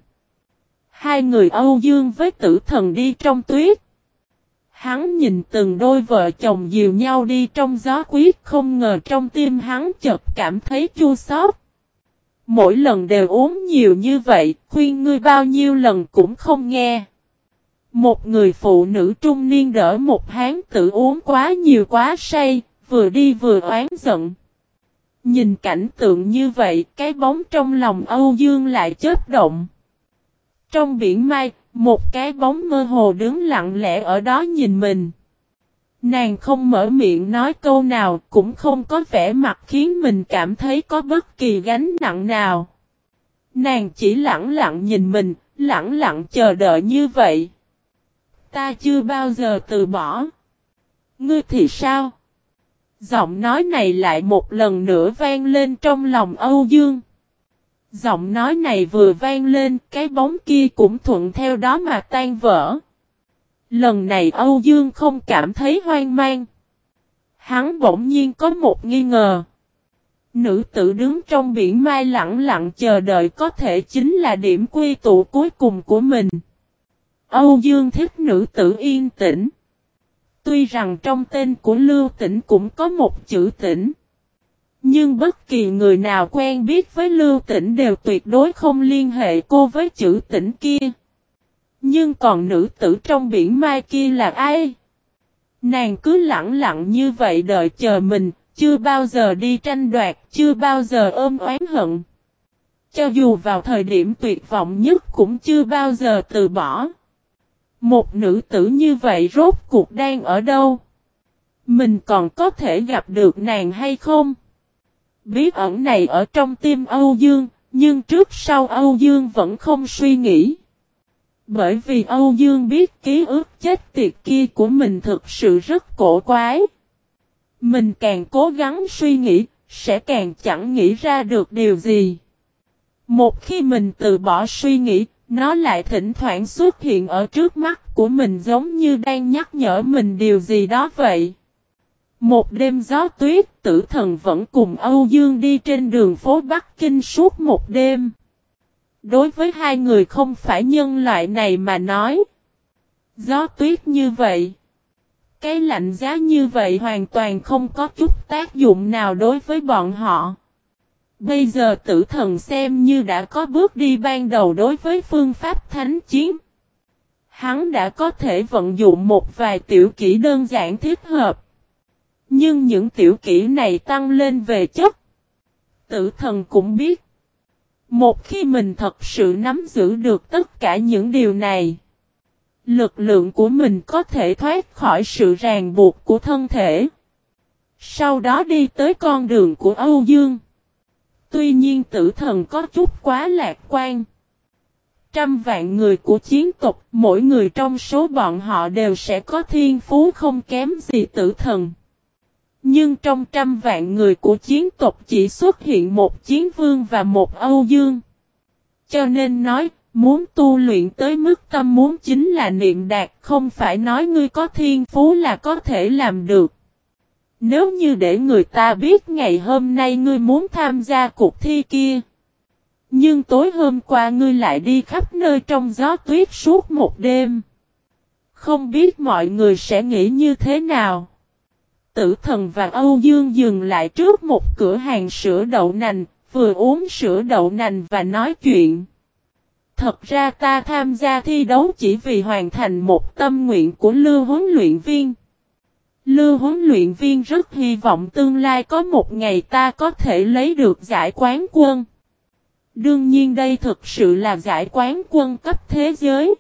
Hai người Âu Dương với tử thần đi trong tuyết. Hắn nhìn từng đôi vợ chồng dìu nhau đi trong gió quyết không ngờ trong tim hắn chợt cảm thấy chua xót. Mỗi lần đều uống nhiều như vậy, khuyên ngươi bao nhiêu lần cũng không nghe. Một người phụ nữ trung niên đỡ một hán tử uống quá nhiều quá say, vừa đi vừa oán giận. Nhìn cảnh tượng như vậy, cái bóng trong lòng Âu Dương lại chớp động. Trong biển mai, một cái bóng mơ hồ đứng lặng lẽ ở đó nhìn mình. Nàng không mở miệng nói câu nào, cũng không có vẻ mặt khiến mình cảm thấy có bất kỳ gánh nặng nào. Nàng chỉ lặng lặng nhìn mình, lặng lặng chờ đợi như vậy. Ta chưa bao giờ từ bỏ. Ngươi thì sao? Giọng nói này lại một lần nữa vang lên trong lòng Âu Dương. Giọng nói này vừa vang lên, cái bóng kia cũng thuận theo đó mà tan vỡ. Lần này Âu Dương không cảm thấy hoang mang. Hắn bỗng nhiên có một nghi ngờ. Nữ tử đứng trong biển mai lặng lặng chờ đợi có thể chính là điểm quy tụ cuối cùng của mình. Âu Dương thích nữ tử yên tĩnh. Tuy rằng trong tên của Lưu Tĩnh cũng có một chữ tĩnh. Nhưng bất kỳ người nào quen biết với Lưu Tĩnh đều tuyệt đối không liên hệ cô với chữ tĩnh kia. Nhưng còn nữ tử trong biển mai kia là ai? Nàng cứ lặng lặng như vậy đợi chờ mình, chưa bao giờ đi tranh đoạt, chưa bao giờ ôm oán hận. Cho dù vào thời điểm tuyệt vọng nhất cũng chưa bao giờ từ bỏ. Một nữ tử như vậy rốt cuộc đang ở đâu? Mình còn có thể gặp được nàng hay không? Bí ẩn này ở trong tim Âu Dương, nhưng trước sau Âu Dương vẫn không suy nghĩ. Bởi vì Âu Dương biết ký ức chết tiệt kia của mình thực sự rất cổ quái. Mình càng cố gắng suy nghĩ, sẽ càng chẳng nghĩ ra được điều gì. Một khi mình từ bỏ suy nghĩ, nó lại thỉnh thoảng xuất hiện ở trước mắt của mình giống như đang nhắc nhở mình điều gì đó vậy. Một đêm gió tuyết, tử thần vẫn cùng Âu Dương đi trên đường phố Bắc Kinh suốt một đêm. Đối với hai người không phải nhân loại này mà nói. Gió tuyết như vậy. Cái lạnh giá như vậy hoàn toàn không có chút tác dụng nào đối với bọn họ. Bây giờ tử thần xem như đã có bước đi ban đầu đối với phương pháp thánh chiến. Hắn đã có thể vận dụng một vài tiểu kỹ đơn giản thích hợp. Nhưng những tiểu kỹ này tăng lên về chất. Tử thần cũng biết. Một khi mình thật sự nắm giữ được tất cả những điều này. Lực lượng của mình có thể thoát khỏi sự ràng buộc của thân thể. Sau đó đi tới con đường của Âu Dương. Tuy nhiên tử thần có chút quá lạc quan. Trăm vạn người của chiến tộc, mỗi người trong số bọn họ đều sẽ có thiên phú không kém gì tử thần. Nhưng trong trăm vạn người của chiến tộc chỉ xuất hiện một chiến vương và một Âu Dương. Cho nên nói, muốn tu luyện tới mức tâm muốn chính là niệm đạt, không phải nói ngươi có thiên phú là có thể làm được. Nếu như để người ta biết ngày hôm nay ngươi muốn tham gia cuộc thi kia. Nhưng tối hôm qua ngươi lại đi khắp nơi trong gió tuyết suốt một đêm. Không biết mọi người sẽ nghĩ như thế nào. Tử thần và Âu Dương dừng lại trước một cửa hàng sữa đậu nành, vừa uống sữa đậu nành và nói chuyện. Thật ra ta tham gia thi đấu chỉ vì hoàn thành một tâm nguyện của lưu huấn luyện viên. Lưu huấn luyện viên rất hy vọng tương lai có một ngày ta có thể lấy được giải quán quân. Đương nhiên đây thực sự là giải quán quân cấp thế giới.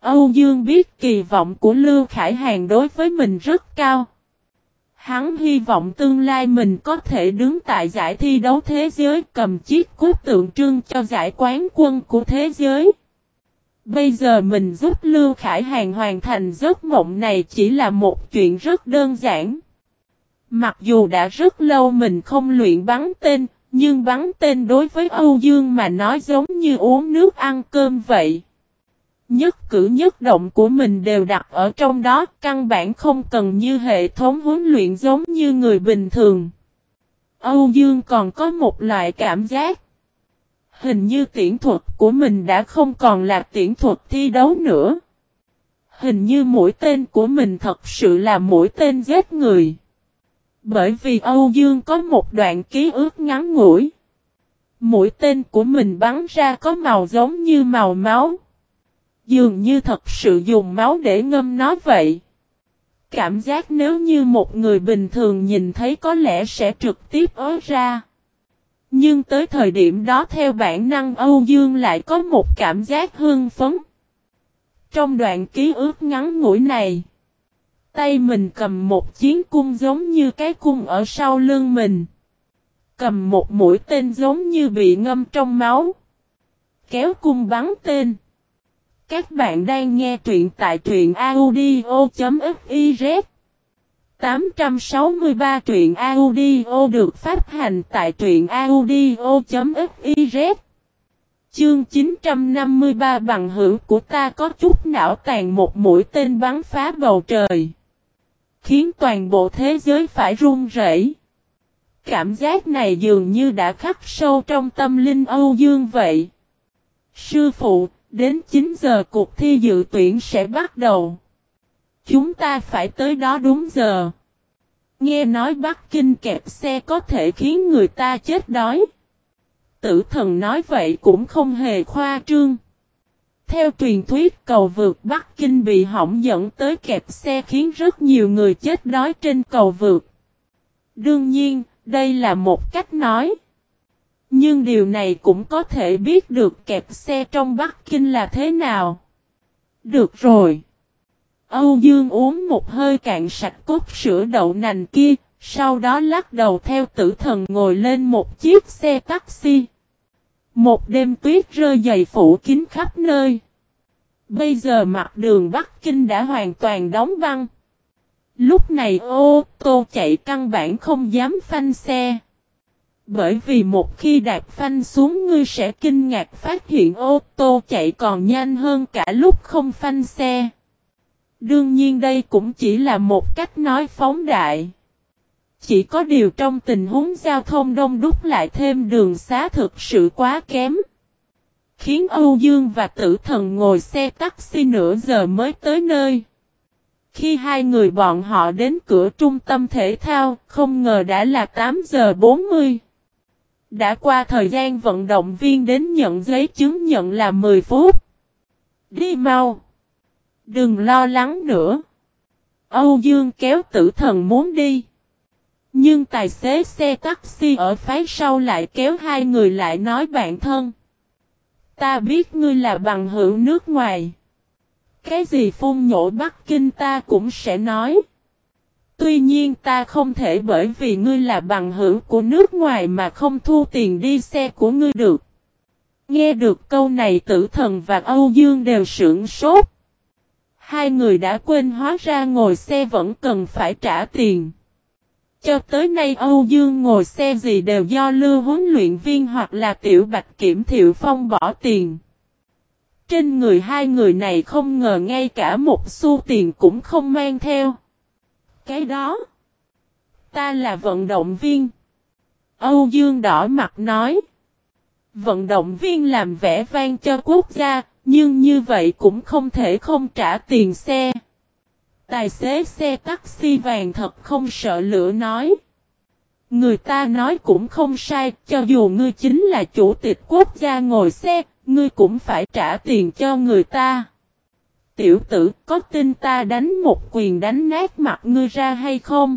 Âu Dương biết kỳ vọng của Lưu Khải Hàn đối với mình rất cao. Hắn hy vọng tương lai mình có thể đứng tại giải thi đấu thế giới, cầm chiếc cúp tượng trưng cho giải quán quân của thế giới. Bây giờ mình giúp Lưu Khải Hàng hoàn thành giấc mộng này chỉ là một chuyện rất đơn giản. Mặc dù đã rất lâu mình không luyện bắn tên, nhưng bắn tên đối với Âu Dương mà nói giống như uống nước ăn cơm vậy. Nhất cử nhất động của mình đều đặt ở trong đó, căn bản không cần như hệ thống huấn luyện giống như người bình thường. Âu Dương còn có một loại cảm giác. Hình như tiễn thuật của mình đã không còn là tiễn thuật thi đấu nữa. Hình như mũi tên của mình thật sự là mũi tên giết người. Bởi vì Âu Dương có một đoạn ký ức ngắn ngủi. Mũi tên của mình bắn ra có màu giống như màu máu. Dường như thật sự dùng máu để ngâm nó vậy. Cảm giác nếu như một người bình thường nhìn thấy có lẽ sẽ trực tiếp ớ ra. Nhưng tới thời điểm đó theo bản năng Âu Dương lại có một cảm giác hương phấn. Trong đoạn ký ức ngắn ngủi này, tay mình cầm một chiến cung giống như cái cung ở sau lưng mình. Cầm một mũi tên giống như bị ngâm trong máu. Kéo cung bắn tên. Các bạn đang nghe truyện tại truyện audio.fif 863 truyện audio được phát hành tại truyện audio.fiz Chương 953 bằng hữu của ta có chút não tàn một mũi tên bắn phá bầu trời. Khiến toàn bộ thế giới phải run rẩy. Cảm giác này dường như đã khắc sâu trong tâm linh Âu Dương vậy. Sư phụ, đến 9 giờ cuộc thi dự tuyển sẽ bắt đầu. Chúng ta phải tới đó đúng giờ. Nghe nói Bắc Kinh kẹp xe có thể khiến người ta chết đói. Tử thần nói vậy cũng không hề khoa trương. Theo truyền thuyết cầu vượt Bắc Kinh bị hỏng dẫn tới kẹp xe khiến rất nhiều người chết đói trên cầu vượt. Đương nhiên, đây là một cách nói. Nhưng điều này cũng có thể biết được kẹp xe trong Bắc Kinh là thế nào. Được rồi. Âu Dương uống một hơi cạn sạch cốt sữa đậu nành kia, sau đó lắc đầu theo tử thần ngồi lên một chiếc xe taxi. Một đêm tuyết rơi dày phủ kín khắp nơi. Bây giờ mặt đường Bắc Kinh đã hoàn toàn đóng băng. Lúc này ô tô chạy căn bản không dám phanh xe. Bởi vì một khi đạp phanh xuống ngươi sẽ kinh ngạc phát hiện ô tô chạy còn nhanh hơn cả lúc không phanh xe. Đương nhiên đây cũng chỉ là một cách nói phóng đại. Chỉ có điều trong tình huống giao thông đông đúc lại thêm đường xá thực sự quá kém. Khiến Âu Dương và tử thần ngồi xe taxi nửa giờ mới tới nơi. Khi hai người bọn họ đến cửa trung tâm thể thao, không ngờ đã là 8 giờ 40. Đã qua thời gian vận động viên đến nhận giấy chứng nhận là 10 phút. Đi mau. Đừng lo lắng nữa. Âu Dương kéo tử thần muốn đi. Nhưng tài xế xe taxi ở phái sau lại kéo hai người lại nói bạn thân. Ta biết ngươi là bằng hữu nước ngoài. Cái gì phun nhổ Bắc Kinh ta cũng sẽ nói. Tuy nhiên ta không thể bởi vì ngươi là bằng hữu của nước ngoài mà không thu tiền đi xe của ngươi được. Nghe được câu này tử thần và Âu Dương đều sưởng sốt. Hai người đã quên hóa ra ngồi xe vẫn cần phải trả tiền. Cho tới nay Âu Dương ngồi xe gì đều do lưu huấn luyện viên hoặc là tiểu bạch kiểm thiệu phong bỏ tiền. Trên người hai người này không ngờ ngay cả một xu tiền cũng không mang theo. Cái đó, ta là vận động viên. Âu Dương đỏ mặt nói. Vận động viên làm vẻ vang cho quốc gia, nhưng như vậy cũng không thể không trả tiền xe. Tài xế xe taxi vàng thật không sợ lửa nói. Người ta nói cũng không sai, cho dù ngươi chính là chủ tịch quốc gia ngồi xe, ngươi cũng phải trả tiền cho người ta. Tiểu tử, có tin ta đánh một quyền đánh nát mặt ngươi ra hay không?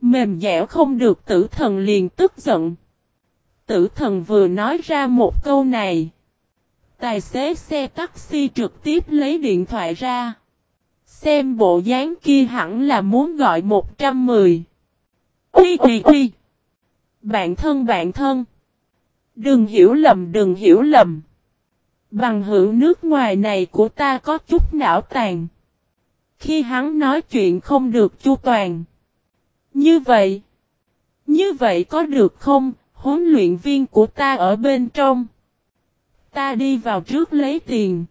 Mềm dẻo không được tử thần liền tức giận. Tử thần vừa nói ra một câu này. Tài xế xe taxi trực tiếp lấy điện thoại ra. Xem bộ dáng kia hẳn là muốn gọi 110. Ui ui ui. Bạn thân bạn thân. Đừng hiểu lầm, đừng hiểu lầm. Bằng hữu nước ngoài này của ta có chút não tàn. Khi hắn nói chuyện không được chu toàn. Như vậy. Như vậy có được không? Huấn luyện viên của ta ở bên trong. Ta đi vào trước lấy tiền.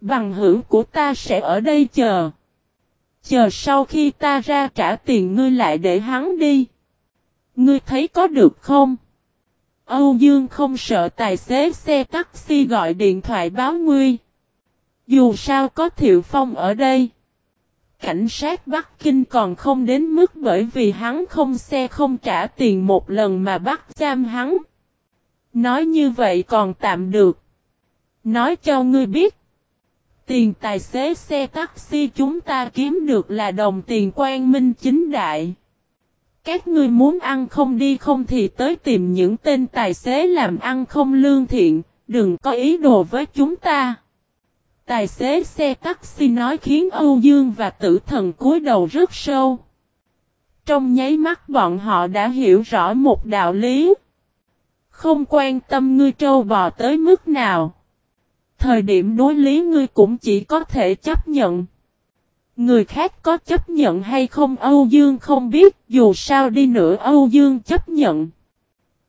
Bằng hữu của ta sẽ ở đây chờ. Chờ sau khi ta ra trả tiền ngươi lại để hắn đi. Ngươi thấy có được không? Âu Dương không sợ tài xế xe taxi gọi điện thoại báo nguy. Dù sao có Thiệu Phong ở đây. Cảnh sát Bắc Kinh còn không đến mức bởi vì hắn không xe không trả tiền một lần mà bắt giam hắn. Nói như vậy còn tạm được. Nói cho ngươi biết. Tiền tài xế xe taxi chúng ta kiếm được là đồng tiền quan minh chính đại. Các ngươi muốn ăn không đi không thì tới tìm những tên tài xế làm ăn không lương thiện, đừng có ý đồ với chúng ta. Tài xế xe taxi nói khiến Âu Dương và tử thần cúi đầu rất sâu. Trong nháy mắt bọn họ đã hiểu rõ một đạo lý. Không quan tâm ngươi trâu bò tới mức nào. Thời điểm đối lý ngươi cũng chỉ có thể chấp nhận. Người khác có chấp nhận hay không Âu Dương không biết, dù sao đi nữa Âu Dương chấp nhận.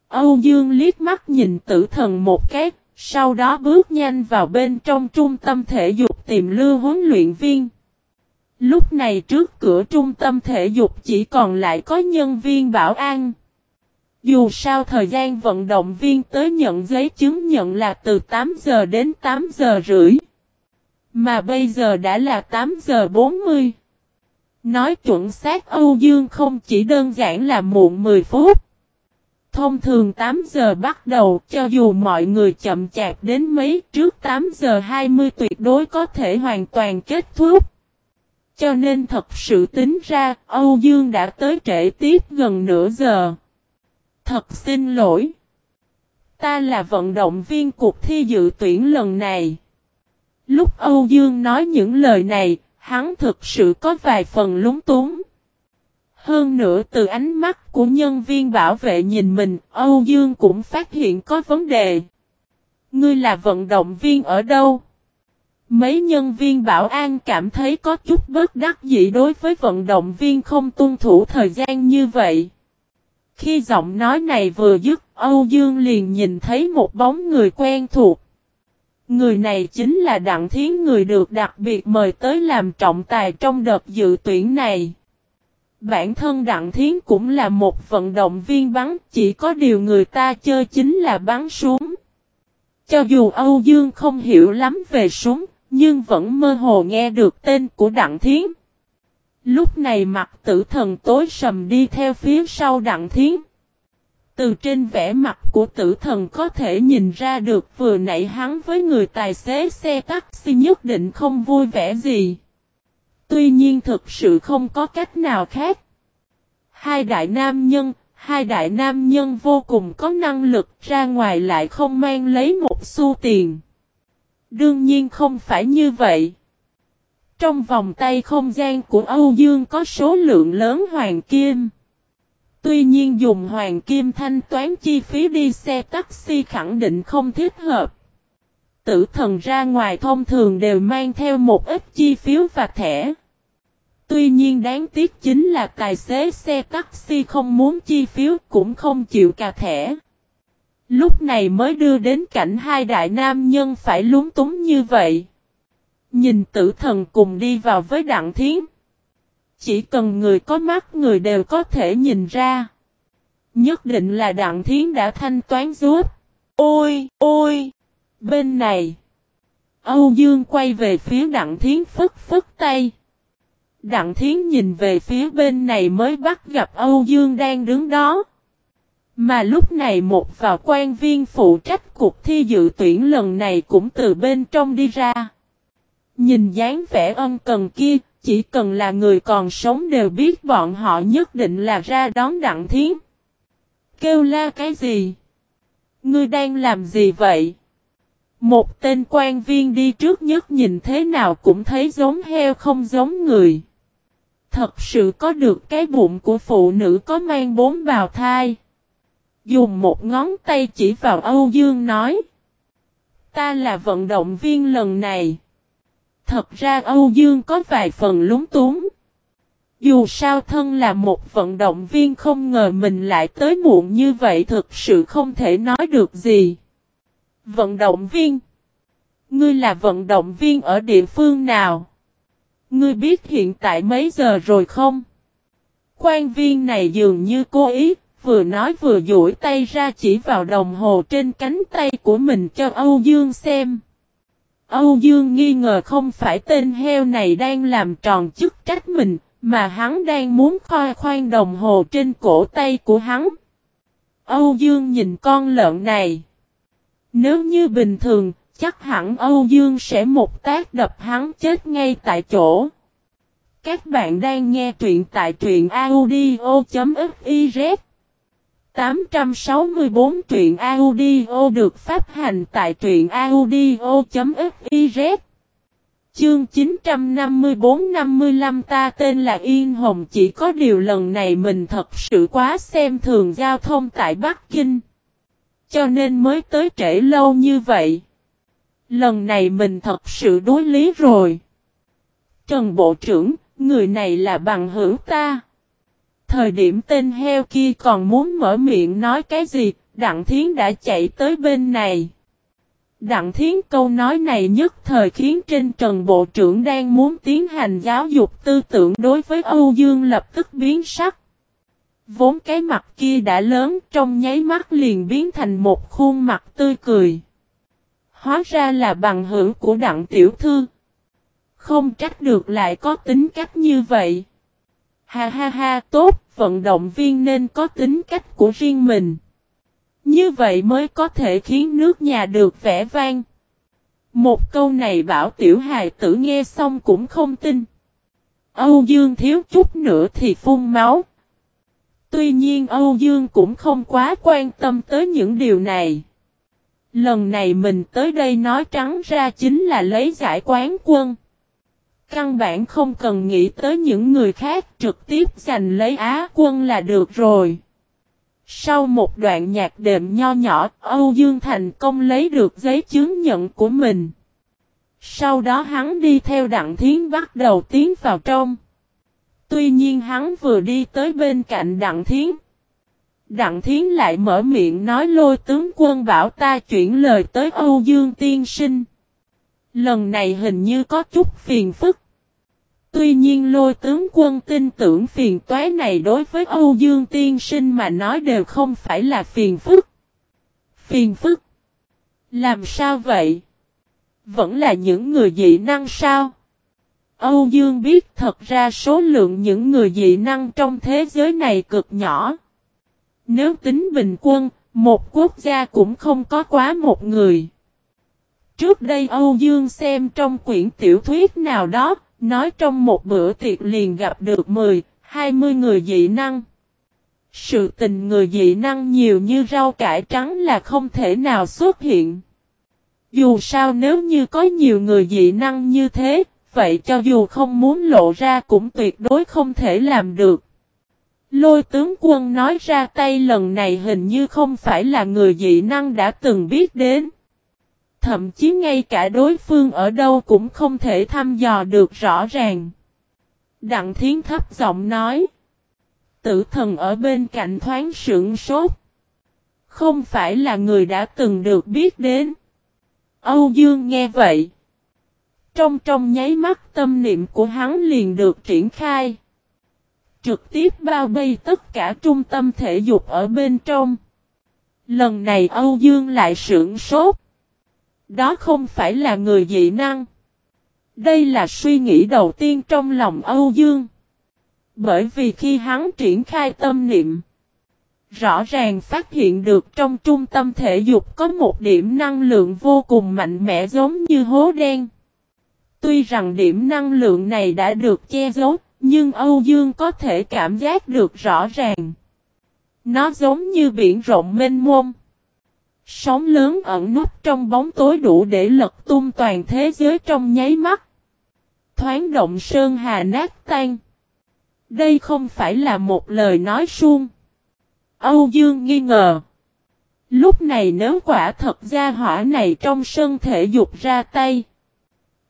Âu Dương liếc mắt nhìn tử thần một cái, sau đó bước nhanh vào bên trong trung tâm thể dục tìm lưu huấn luyện viên. Lúc này trước cửa trung tâm thể dục chỉ còn lại có nhân viên bảo an. Dù sao thời gian vận động viên tới nhận giấy chứng nhận là từ 8 giờ đến 8 giờ rưỡi. Mà bây giờ đã là 8 giờ 40. Nói chuẩn xác Âu Dương không chỉ đơn giản là muộn 10 phút. Thông thường 8 giờ bắt đầu, cho dù mọi người chậm chạp đến mấy trước 8 giờ 20 tuyệt đối có thể hoàn toàn kết thúc. Cho nên thật sự tính ra, Âu Dương đã tới trễ tiếp gần nửa giờ. Thật xin lỗi. Ta là vận động viên cuộc thi dự tuyển lần này. Lúc Âu Dương nói những lời này, hắn thực sự có vài phần lúng túng. Hơn nữa từ ánh mắt của nhân viên bảo vệ nhìn mình, Âu Dương cũng phát hiện có vấn đề. Ngươi là vận động viên ở đâu? Mấy nhân viên bảo an cảm thấy có chút bất đắc dĩ đối với vận động viên không tuân thủ thời gian như vậy. Khi giọng nói này vừa dứt, Âu Dương liền nhìn thấy một bóng người quen thuộc. Người này chính là Đặng Thiến người được đặc biệt mời tới làm trọng tài trong đợt dự tuyển này. Bản thân Đặng Thiến cũng là một vận động viên bắn, chỉ có điều người ta chơi chính là bắn súng. Cho dù Âu Dương không hiểu lắm về súng, nhưng vẫn mơ hồ nghe được tên của Đặng Thiến. Lúc này mặt tử thần tối sầm đi theo phía sau Đặng Thiến. Từ trên vẻ mặt của tử thần có thể nhìn ra được vừa nãy hắn với người tài xế xe taxi nhất định không vui vẻ gì. Tuy nhiên thực sự không có cách nào khác. Hai đại nam nhân, hai đại nam nhân vô cùng có năng lực ra ngoài lại không mang lấy một xu tiền. Đương nhiên không phải như vậy. Trong vòng tay không gian của Âu Dương có số lượng lớn hoàng kim. Tuy nhiên dùng hoàng kim thanh toán chi phí đi xe taxi khẳng định không thích hợp. Tử thần ra ngoài thông thường đều mang theo một ít chi phiếu và thẻ. Tuy nhiên đáng tiếc chính là tài xế xe taxi không muốn chi phiếu cũng không chịu cà thẻ. Lúc này mới đưa đến cảnh hai đại nam nhân phải lúng túng như vậy. Nhìn tử thần cùng đi vào với đặng thiến. Chỉ cần người có mắt người đều có thể nhìn ra. Nhất định là đặng thiến đã thanh toán giúp. Ôi, ôi! Bên này. Âu Dương quay về phía đặng thiến phức phức tay. Đặng thiến nhìn về phía bên này mới bắt gặp Âu Dương đang đứng đó. Mà lúc này một vào quan viên phụ trách cuộc thi dự tuyển lần này cũng từ bên trong đi ra. Nhìn dáng vẻ ân cần kia, chỉ cần là người còn sống đều biết bọn họ nhất định là ra đón đặng thiến. Kêu la cái gì? Ngươi đang làm gì vậy? Một tên quan viên đi trước nhất nhìn thế nào cũng thấy giống heo không giống người. Thật sự có được cái bụng của phụ nữ có mang bốn bào thai. Dùng một ngón tay chỉ vào Âu Dương nói. Ta là vận động viên lần này. Thật ra Âu Dương có vài phần lúng túng. Dù sao thân là một vận động viên không ngờ mình lại tới muộn như vậy thực sự không thể nói được gì. Vận động viên Ngươi là vận động viên ở địa phương nào? Ngươi biết hiện tại mấy giờ rồi không? Quan viên này dường như cố ý, vừa nói vừa duỗi tay ra chỉ vào đồng hồ trên cánh tay của mình cho Âu Dương xem. Âu Dương nghi ngờ không phải tên heo này đang làm tròn chức trách mình, mà hắn đang muốn khoai khoan đồng hồ trên cổ tay của hắn. Âu Dương nhìn con lợn này. Nếu như bình thường, chắc hẳn Âu Dương sẽ một tác đập hắn chết ngay tại chỗ. Các bạn đang nghe truyện tại truyện audio.fif 864 truyện audio được phát hành tại truyện audio.fiz Chương 954-55 ta tên là Yên Hồng chỉ có điều lần này mình thật sự quá xem thường giao thông tại Bắc Kinh. Cho nên mới tới trễ lâu như vậy. Lần này mình thật sự đối lý rồi. Trần Bộ trưởng, người này là bằng hữu ta. Thời điểm tên heo kia còn muốn mở miệng nói cái gì, Đặng Thiến đã chạy tới bên này. Đặng Thiến câu nói này nhất thời khiến trên Trần Bộ trưởng đang muốn tiến hành giáo dục tư tưởng đối với Âu Dương lập tức biến sắc. Vốn cái mặt kia đã lớn trong nháy mắt liền biến thành một khuôn mặt tươi cười. Hóa ra là bằng hữu của Đặng Tiểu Thư. Không trách được lại có tính cách như vậy. Ha ha ha tốt, vận động viên nên có tính cách của riêng mình. Như vậy mới có thể khiến nước nhà được vẻ vang. Một câu này bảo tiểu hài tử nghe xong cũng không tin. Âu Dương thiếu chút nữa thì phun máu. Tuy nhiên Âu Dương cũng không quá quan tâm tới những điều này. Lần này mình tới đây nói trắng ra chính là lấy giải quán quân. Căn bản không cần nghĩ tới những người khác trực tiếp giành lấy Á quân là được rồi. Sau một đoạn nhạc đệm nho nhỏ, Âu Dương thành công lấy được giấy chứng nhận của mình. Sau đó hắn đi theo Đặng Thiến bắt đầu tiến vào trong. Tuy nhiên hắn vừa đi tới bên cạnh Đặng Thiến. Đặng Thiến lại mở miệng nói lôi tướng quân bảo ta chuyển lời tới Âu Dương tiên sinh. Lần này hình như có chút phiền phức. Tuy nhiên lôi tướng quân tin tưởng phiền toái này đối với Âu Dương tiên sinh mà nói đều không phải là phiền phức. Phiền phức? Làm sao vậy? Vẫn là những người dị năng sao? Âu Dương biết thật ra số lượng những người dị năng trong thế giới này cực nhỏ. Nếu tính bình quân, một quốc gia cũng không có quá một người. Trước đây Âu Dương xem trong quyển tiểu thuyết nào đó, nói trong một bữa tiệc liền gặp được 10, 20 người dị năng. Sự tình người dị năng nhiều như rau cải trắng là không thể nào xuất hiện. Dù sao nếu như có nhiều người dị năng như thế, vậy cho dù không muốn lộ ra cũng tuyệt đối không thể làm được. Lôi tướng quân nói ra tay lần này hình như không phải là người dị năng đã từng biết đến. Thậm chí ngay cả đối phương ở đâu cũng không thể thăm dò được rõ ràng. Đặng thiến thấp giọng nói. Tử thần ở bên cạnh thoáng sưởng sốt. Không phải là người đã từng được biết đến. Âu Dương nghe vậy. Trong trong nháy mắt tâm niệm của hắn liền được triển khai. Trực tiếp bao vây tất cả trung tâm thể dục ở bên trong. Lần này Âu Dương lại sưởng sốt. Đó không phải là người dị năng. Đây là suy nghĩ đầu tiên trong lòng Âu Dương. Bởi vì khi hắn triển khai tâm niệm, rõ ràng phát hiện được trong trung tâm thể dục có một điểm năng lượng vô cùng mạnh mẽ giống như hố đen. Tuy rằng điểm năng lượng này đã được che giấu, nhưng Âu Dương có thể cảm giác được rõ ràng. Nó giống như biển rộng mênh mông. Sóng lớn ẩn nút trong bóng tối đủ để lật tung toàn thế giới trong nháy mắt. Thoáng động sơn hà nát tan. Đây không phải là một lời nói suông. Âu Dương nghi ngờ. Lúc này nếu quả thật ra hỏa này trong sân thể dục ra tay.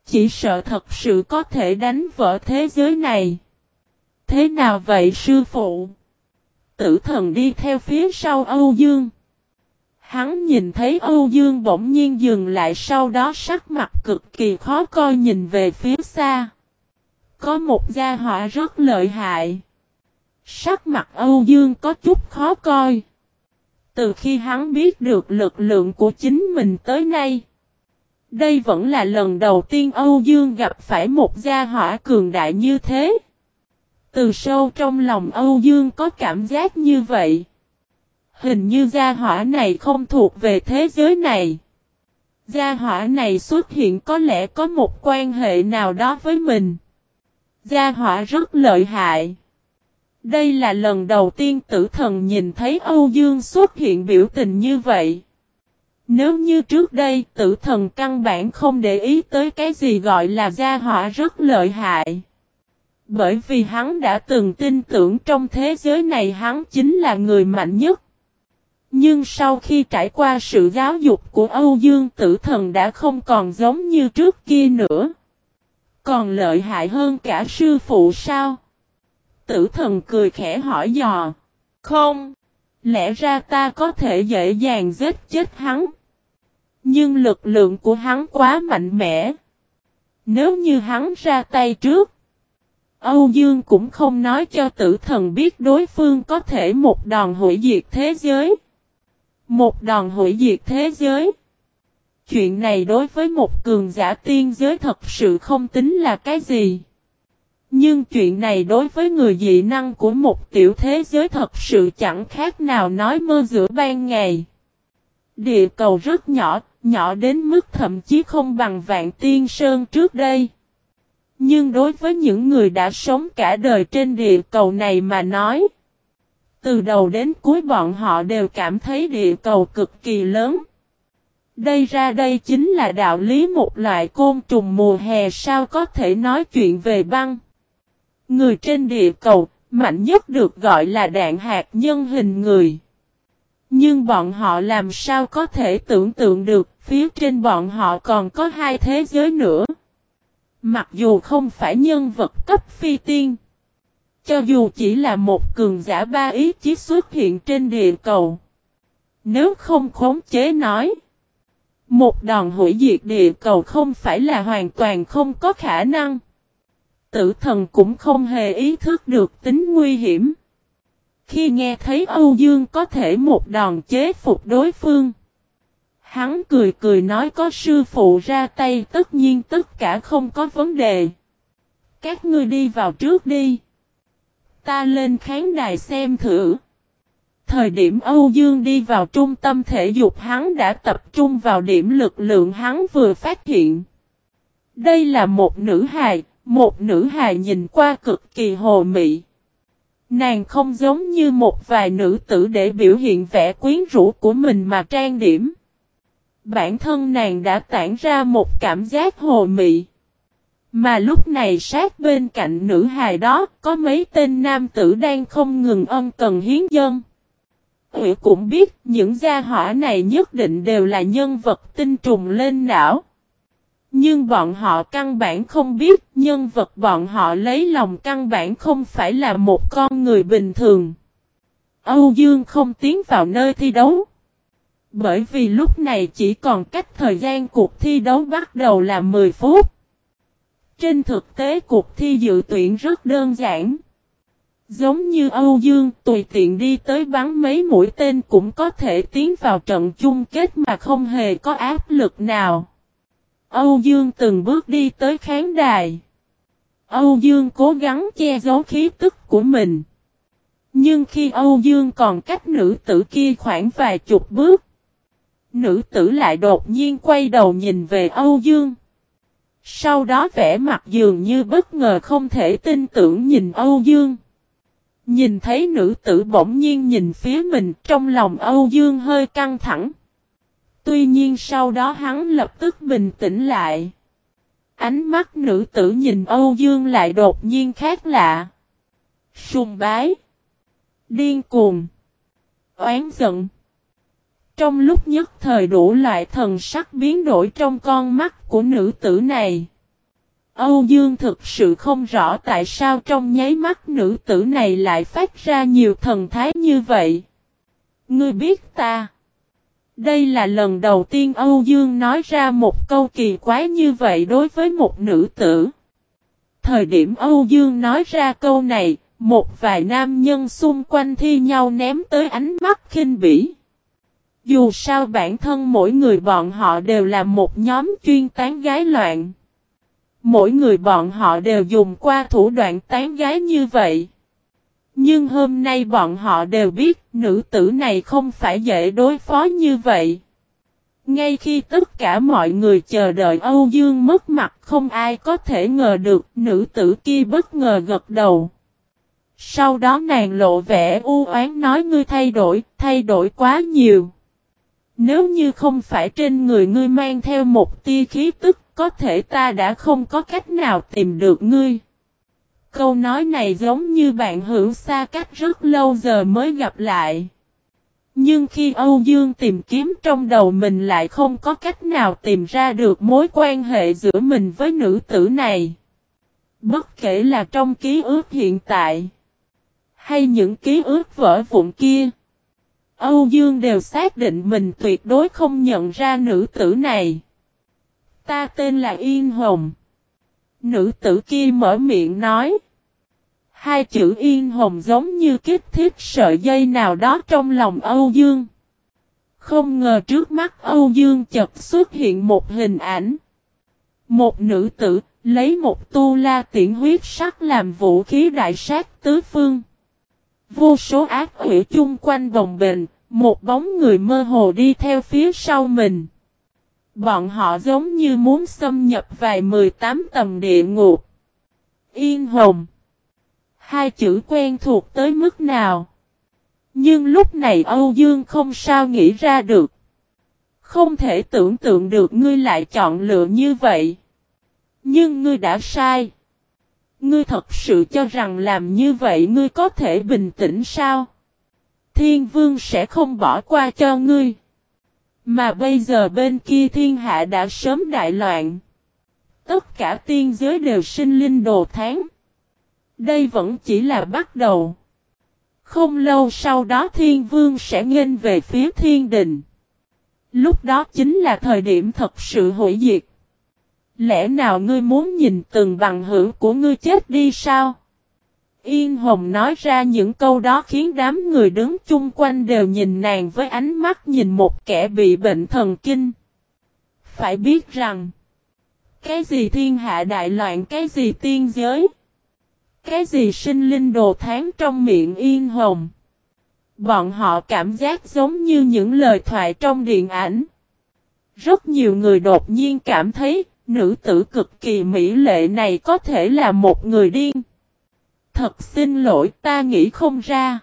Chỉ sợ thật sự có thể đánh vỡ thế giới này. Thế nào vậy, sư phụ? Tử thần đi theo phía sau Âu Dương. Hắn nhìn thấy Âu Dương bỗng nhiên dừng lại sau đó sắc mặt cực kỳ khó coi nhìn về phía xa. Có một gia họa rất lợi hại. Sắc mặt Âu Dương có chút khó coi. Từ khi hắn biết được lực lượng của chính mình tới nay. Đây vẫn là lần đầu tiên Âu Dương gặp phải một gia hỏa cường đại như thế. Từ sâu trong lòng Âu Dương có cảm giác như vậy. Hình như gia hỏa này không thuộc về thế giới này. Gia hỏa này xuất hiện có lẽ có một quan hệ nào đó với mình. Gia hỏa rất lợi hại. Đây là lần đầu tiên tử thần nhìn thấy Âu Dương xuất hiện biểu tình như vậy. Nếu như trước đây tử thần căn bản không để ý tới cái gì gọi là gia hỏa rất lợi hại. Bởi vì hắn đã từng tin tưởng trong thế giới này hắn chính là người mạnh nhất. Nhưng sau khi trải qua sự giáo dục của Âu Dương tử thần đã không còn giống như trước kia nữa. Còn lợi hại hơn cả sư phụ sao? Tử thần cười khẽ hỏi dò. Không. Lẽ ra ta có thể dễ dàng giết chết hắn. Nhưng lực lượng của hắn quá mạnh mẽ. Nếu như hắn ra tay trước. Âu Dương cũng không nói cho tử thần biết đối phương có thể một đòn hủy diệt thế giới. Một đòn hủy diệt thế giới. Chuyện này đối với một cường giả tiên giới thật sự không tính là cái gì. Nhưng chuyện này đối với người dị năng của một tiểu thế giới thật sự chẳng khác nào nói mơ giữa ban ngày. Địa cầu rất nhỏ, nhỏ đến mức thậm chí không bằng vạn tiên sơn trước đây. Nhưng đối với những người đã sống cả đời trên địa cầu này mà nói, từ đầu đến cuối bọn họ đều cảm thấy địa cầu cực kỳ lớn. Đây ra đây chính là đạo lý một loại côn trùng mùa hè sao có thể nói chuyện về băng. Người trên địa cầu, mạnh nhất được gọi là đạn hạt nhân hình người. Nhưng bọn họ làm sao có thể tưởng tượng được phía trên bọn họ còn có hai thế giới nữa. Mặc dù không phải nhân vật cấp phi tiên. Cho dù chỉ là một cường giả ba ý chí xuất hiện trên địa cầu. Nếu không khống chế nói. Một đòn hủy diệt địa cầu không phải là hoàn toàn không có khả năng. Tử thần cũng không hề ý thức được tính nguy hiểm. Khi nghe thấy Âu Dương có thể một đòn chế phục đối phương. Hắn cười cười nói có sư phụ ra tay tất nhiên tất cả không có vấn đề. Các ngươi đi vào trước đi. Ta lên khán đài xem thử. Thời điểm Âu Dương đi vào trung tâm thể dục hắn đã tập trung vào điểm lực lượng hắn vừa phát hiện. Đây là một nữ hài, một nữ hài nhìn qua cực kỳ hồ mị. Nàng không giống như một vài nữ tử để biểu hiện vẻ quyến rũ của mình mà trang điểm. Bản thân nàng đã tản ra một cảm giác hồ mị. Mà lúc này sát bên cạnh nữ hài đó, có mấy tên nam tử đang không ngừng ân cần hiến dân. Ủy cũng biết, những gia hỏa này nhất định đều là nhân vật tinh trùng lên não. Nhưng bọn họ căn bản không biết, nhân vật bọn họ lấy lòng căn bản không phải là một con người bình thường. Âu Dương không tiến vào nơi thi đấu. Bởi vì lúc này chỉ còn cách thời gian cuộc thi đấu bắt đầu là 10 phút. Trên thực tế cuộc thi dự tuyển rất đơn giản. Giống như Âu Dương tùy tiện đi tới bắn mấy mũi tên cũng có thể tiến vào trận chung kết mà không hề có áp lực nào. Âu Dương từng bước đi tới khán đài. Âu Dương cố gắng che giấu khí tức của mình. Nhưng khi Âu Dương còn cách nữ tử kia khoảng vài chục bước, nữ tử lại đột nhiên quay đầu nhìn về Âu Dương. Sau đó vẻ mặt dường như bất ngờ không thể tin tưởng nhìn Âu Dương. Nhìn thấy nữ tử bỗng nhiên nhìn phía mình, trong lòng Âu Dương hơi căng thẳng. Tuy nhiên sau đó hắn lập tức bình tĩnh lại. Ánh mắt nữ tử nhìn Âu Dương lại đột nhiên khác lạ. Sùng bái. Điên cuồng. Oán giận. Trong lúc nhất thời đủ loại thần sắc biến đổi trong con mắt của nữ tử này. Âu Dương thực sự không rõ tại sao trong nháy mắt nữ tử này lại phát ra nhiều thần thái như vậy. Ngươi biết ta. Đây là lần đầu tiên Âu Dương nói ra một câu kỳ quái như vậy đối với một nữ tử. Thời điểm Âu Dương nói ra câu này, một vài nam nhân xung quanh thi nhau ném tới ánh mắt khinh bỉ. Dù sao bản thân mỗi người bọn họ đều là một nhóm chuyên tán gái loạn. Mỗi người bọn họ đều dùng qua thủ đoạn tán gái như vậy. Nhưng hôm nay bọn họ đều biết nữ tử này không phải dễ đối phó như vậy. Ngay khi tất cả mọi người chờ đợi Âu Dương mất mặt không ai có thể ngờ được nữ tử kia bất ngờ gật đầu. Sau đó nàng lộ vẻ u oán nói ngươi thay đổi, thay đổi quá nhiều. Nếu như không phải trên người ngươi mang theo một tia khí tức, có thể ta đã không có cách nào tìm được ngươi. Câu nói này giống như bạn hữu xa cách rất lâu giờ mới gặp lại. Nhưng khi Âu Dương tìm kiếm trong đầu mình lại không có cách nào tìm ra được mối quan hệ giữa mình với nữ tử này. Bất kể là trong ký ức hiện tại, hay những ký ức vỡ vụn kia. Âu Dương đều xác định mình tuyệt đối không nhận ra nữ tử này. Ta tên là Yên Hồng. Nữ tử kia mở miệng nói. Hai chữ Yên Hồng giống như kích thiết sợi dây nào đó trong lòng Âu Dương. Không ngờ trước mắt Âu Dương chợt xuất hiện một hình ảnh. Một nữ tử lấy một tu la tiện huyết sắc làm vũ khí đại sát tứ phương. Vô số ác quỷ chung quanh đồng bền, một bóng người mơ hồ đi theo phía sau mình. Bọn họ giống như muốn xâm nhập vài 18 tầng địa ngục. Yên hồng. Hai chữ quen thuộc tới mức nào. Nhưng lúc này Âu Dương không sao nghĩ ra được. Không thể tưởng tượng được ngươi lại chọn lựa như vậy. Nhưng ngươi đã sai. Ngươi thật sự cho rằng làm như vậy ngươi có thể bình tĩnh sao? Thiên vương sẽ không bỏ qua cho ngươi. Mà bây giờ bên kia thiên hạ đã sớm đại loạn. Tất cả tiên giới đều sinh linh đồ tháng. Đây vẫn chỉ là bắt đầu. Không lâu sau đó thiên vương sẽ nghênh về phía thiên đình. Lúc đó chính là thời điểm thật sự hủy diệt. Lẽ nào ngươi muốn nhìn từng bằng hữu của ngươi chết đi sao? Yên Hồng nói ra những câu đó khiến đám người đứng chung quanh đều nhìn nàng với ánh mắt nhìn một kẻ bị bệnh thần kinh. Phải biết rằng, cái gì thiên hạ đại loạn cái gì tiên giới, cái gì sinh linh đồ tháng trong miệng Yên Hồng. Bọn họ cảm giác giống như những lời thoại trong điện ảnh. Rất nhiều người đột nhiên cảm thấy nữ tử cực kỳ mỹ lệ này có thể là một người điên. Thật xin lỗi ta nghĩ không ra.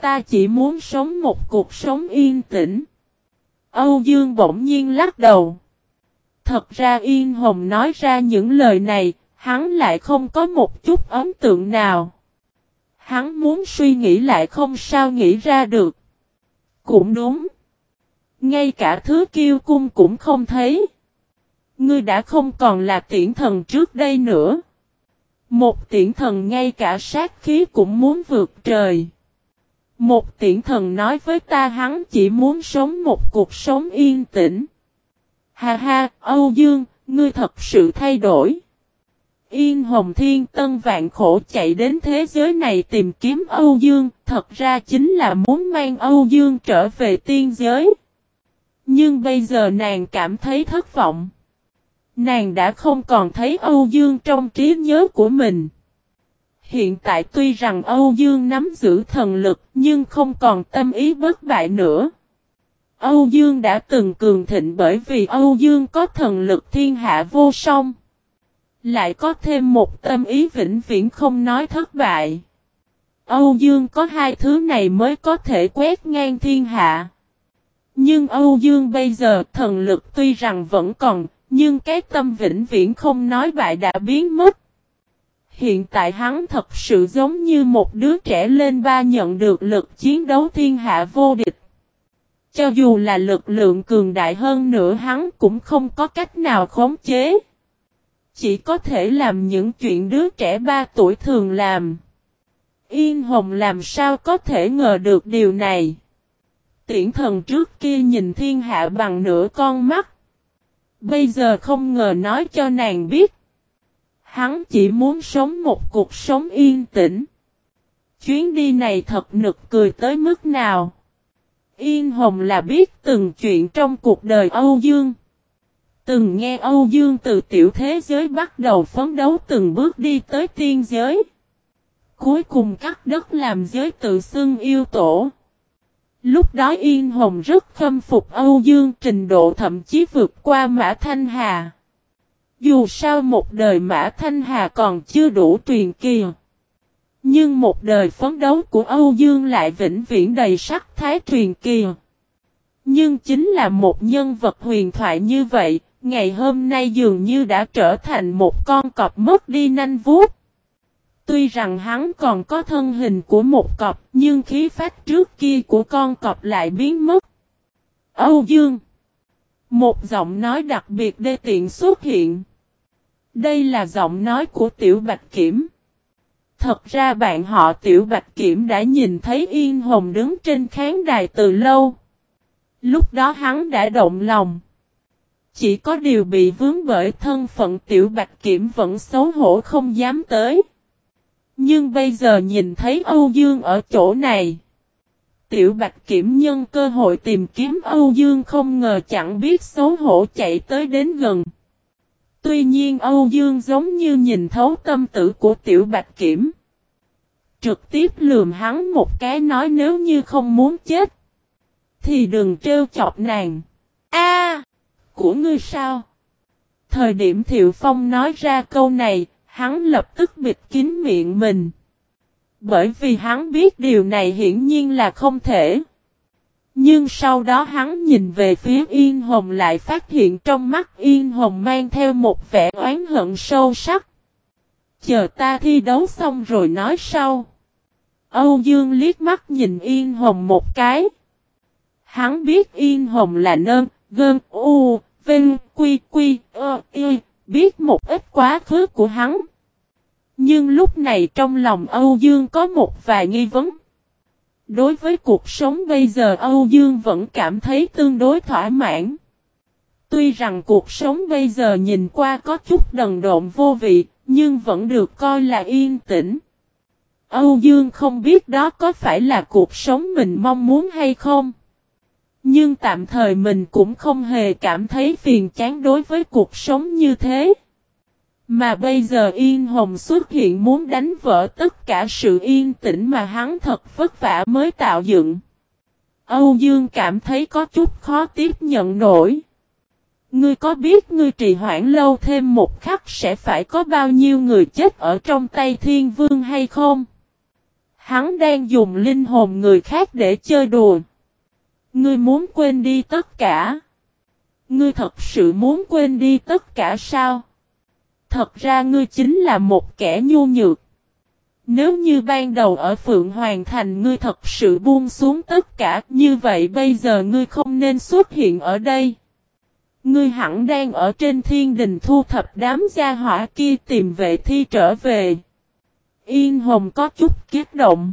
Ta chỉ muốn sống một cuộc sống yên tĩnh. Âu Dương bỗng nhiên lắc đầu. Thật ra Yên Hồng nói ra những lời này, hắn lại không có một chút ấn tượng nào. Hắn muốn suy nghĩ lại không sao nghĩ ra được. Cũng đúng. Ngay cả thứ kiêu cung cũng không thấy. Ngươi đã không còn là tiễn thần trước đây nữa. Một tiễn thần ngay cả sát khí cũng muốn vượt trời. Một tiễn thần nói với ta hắn chỉ muốn sống một cuộc sống yên tĩnh. Ha ha, Âu Dương, ngươi thật sự thay đổi. Yên Hồng Thiên Tân vạn khổ chạy đến thế giới này tìm kiếm Âu Dương, thật ra chính là muốn mang Âu Dương trở về tiên giới. Nhưng bây giờ nàng cảm thấy thất vọng. Nàng đã không còn thấy Âu Dương trong trí nhớ của mình. Hiện tại tuy rằng Âu Dương nắm giữ thần lực nhưng không còn tâm ý bất bại nữa. Âu Dương đã từng cường thịnh bởi vì Âu Dương có thần lực thiên hạ vô song. Lại có thêm một tâm ý vĩnh viễn không nói thất bại. Âu Dương có hai thứ này mới có thể quét ngang thiên hạ. Nhưng Âu Dương bây giờ thần lực tuy rằng vẫn còn, nhưng cái tâm vĩnh viễn không nói bại đã biến mất. Hiện tại hắn thật sự giống như một đứa trẻ lên ba nhận được lực chiến đấu thiên hạ vô địch. Cho dù là lực lượng cường đại hơn nữa, hắn cũng không có cách nào khống chế. Chỉ có thể làm những chuyện đứa trẻ ba tuổi thường làm. Yên Hồng làm sao có thể ngờ được điều này. Tiễn thần trước kia nhìn thiên hạ bằng nửa con mắt. Bây giờ không ngờ nói cho nàng biết. Hắn chỉ muốn sống một cuộc sống yên tĩnh. Chuyến đi này thật nực cười tới mức nào. Yên Hồng là biết từng chuyện trong cuộc đời Âu Dương. Từng nghe Âu Dương từ tiểu thế giới bắt đầu phấn đấu từng bước đi tới tiên giới. Cuối cùng cắt đất làm giới tự xưng yêu tổ. Lúc đó Yên Hồng rất khâm phục Âu Dương trình độ thậm chí vượt qua Mã Thanh Hà. Dù sao một đời Mã Thanh Hà còn chưa đủ truyền kỳ. Nhưng một đời phấn đấu của Âu Dương lại vĩnh viễn đầy sắc thái truyền kỳ. Nhưng chính là một nhân vật huyền thoại như vậy, ngày hôm nay dường như đã trở thành một con cọp mất đi nanh vuốt. Tuy rằng hắn còn có thân hình của một cọp, nhưng khí phách trước kia của con cọp lại biến mất. Âu Dương Một giọng nói đặc biệt đê tiện xuất hiện. Đây là giọng nói của Tiểu Bạch Kiểm. Thật ra bạn họ Tiểu Bạch Kiểm đã nhìn thấy Yên Hồng đứng trên khán đài từ lâu. Lúc đó hắn đã động lòng. Chỉ có điều bị vướng bởi thân phận Tiểu Bạch Kiểm vẫn xấu hổ không dám tới. Nhưng bây giờ nhìn thấy Âu Dương ở chỗ này. Tiểu Bạch Kiểm nhân cơ hội tìm kiếm Âu Dương không ngờ chẳng biết xấu hổ chạy tới đến gần. Tuy nhiên Âu Dương giống như nhìn thấu tâm tử của Tiểu Bạch Kiểm. Trực tiếp lườm hắn một cái nói nếu như không muốn chết. Thì đừng trêu chọc nàng. A, Của ngươi sao? Thời điểm Thiệu Phong nói ra câu này, hắn lập tức bịt kín miệng mình. Bởi vì hắn biết điều này hiển nhiên là không thể. Nhưng sau đó hắn nhìn về phía Yên Hồng lại phát hiện trong mắt Yên Hồng mang theo một vẻ oán hận sâu sắc. Chờ ta thi đấu xong rồi nói sau. Âu Dương liếc mắt nhìn Yên Hồng một cái. Hắn biết Yên Hồng là nơn, gơn, u, vinh, quy, quy, ơ, y, biết một ít quá khứ của hắn. Nhưng lúc này trong lòng Âu Dương có một vài nghi vấn. Đối với cuộc sống bây giờ Âu Dương vẫn cảm thấy tương đối thỏa mãn. Tuy rằng cuộc sống bây giờ nhìn qua có chút đần độn vô vị, nhưng vẫn được coi là yên tĩnh. Âu Dương không biết đó có phải là cuộc sống mình mong muốn hay không. Nhưng tạm thời mình cũng không hề cảm thấy phiền chán đối với cuộc sống như thế. Mà bây giờ Yên Hồng xuất hiện muốn đánh vỡ tất cả sự yên tĩnh mà hắn thật vất vả mới tạo dựng. Âu Dương cảm thấy có chút khó tiếp nhận nổi. Ngươi có biết ngươi trì hoãn lâu thêm một khắc sẽ phải có bao nhiêu người chết ở trong tay thiên vương hay không? Hắn đang dùng linh hồn người khác để chơi đùa. Ngươi muốn quên đi tất cả. Ngươi thật sự muốn quên đi tất cả sao? Thật ra ngươi chính là một kẻ nhu nhược. Nếu như ban đầu ở Phượng Hoàng Thành ngươi thật sự buông xuống tất cả, như vậy bây giờ ngươi không nên xuất hiện ở đây. Ngươi hẳn đang ở trên thiên đình thu thập đám gia hỏa kia tìm vệ thi trở về. Yên Hồng có chút kiết động.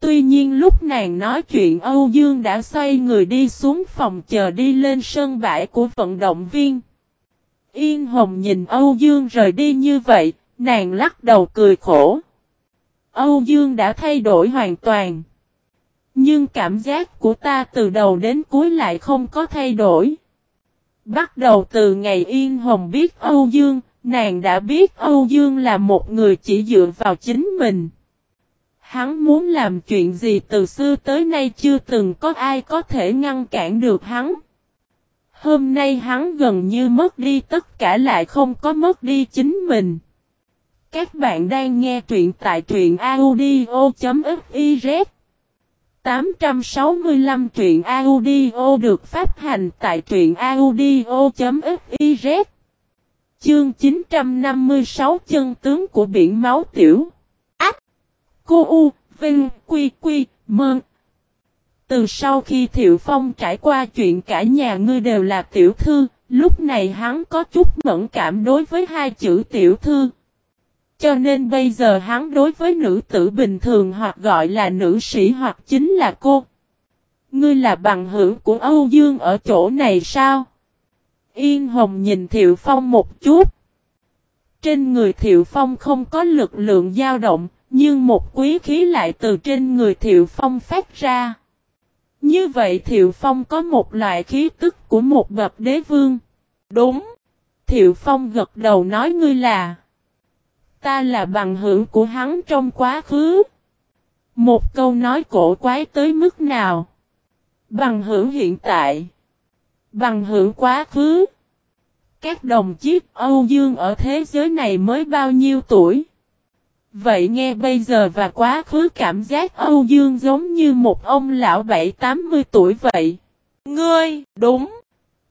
Tuy nhiên lúc nàng nói chuyện Âu Dương đã xoay người đi xuống phòng chờ đi lên sân bãi của vận động viên. Yên Hồng nhìn Âu Dương rời đi như vậy, nàng lắc đầu cười khổ. Âu Dương đã thay đổi hoàn toàn. Nhưng cảm giác của ta từ đầu đến cuối lại không có thay đổi. Bắt đầu từ ngày Yên Hồng biết Âu Dương, nàng đã biết Âu Dương là một người chỉ dựa vào chính mình. Hắn muốn làm chuyện gì từ xưa tới nay chưa từng có ai có thể ngăn cản được hắn. Hôm nay hắn gần như mất đi tất cả lại không có mất đi chính mình. Các bạn đang nghe truyện tại truyện audio.fiz 865 truyện audio được phát hành tại truyện audio.fiz Chương 956 chân tướng của biển máu tiểu Cô U Vinh Quy Quy Mơn từ sau khi Thiệu Phong trải qua chuyện cả nhà ngươi đều là tiểu thư, lúc này hắn có chút mẫn cảm đối với hai chữ tiểu thư. Cho nên bây giờ hắn đối với nữ tử bình thường hoặc gọi là nữ sĩ hoặc chính là cô. Ngươi là bằng hữu của Âu Dương ở chỗ này sao? Yên Hồng nhìn Thiệu Phong một chút. Trên người Thiệu Phong không có lực lượng dao động, nhưng một quý khí lại từ trên người Thiệu Phong phát ra. Như vậy Thiệu Phong có một loại khí tức của một bậc đế vương. Đúng. Thiệu Phong gật đầu nói ngươi là. Ta là bằng hữu của hắn trong quá khứ. Một câu nói cổ quái tới mức nào. Bằng hữu hiện tại. Bằng hữu quá khứ. Các đồng chí Âu Dương ở thế giới này mới bao nhiêu tuổi? Vậy nghe bây giờ và quá khứ cảm giác Âu Dương giống như một ông lão bảy tám mươi tuổi vậy. Ngươi, đúng.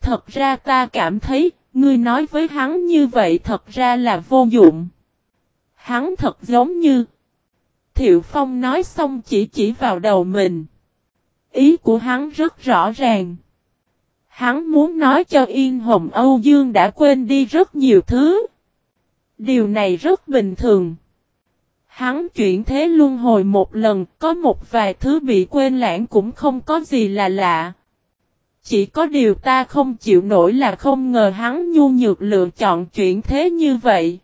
Thật ra ta cảm thấy, ngươi nói với hắn như vậy thật ra là vô dụng. Hắn thật giống như... Thiệu Phong nói xong chỉ chỉ vào đầu mình. Ý của hắn rất rõ ràng. Hắn muốn nói cho Yên Hồng Âu Dương đã quên đi rất nhiều thứ. Điều này rất bình thường. Hắn chuyển thế luân hồi một lần, có một vài thứ bị quên lãng cũng không có gì là lạ. Chỉ có điều ta không chịu nổi là không ngờ hắn nhu nhược lựa chọn chuyển thế như vậy.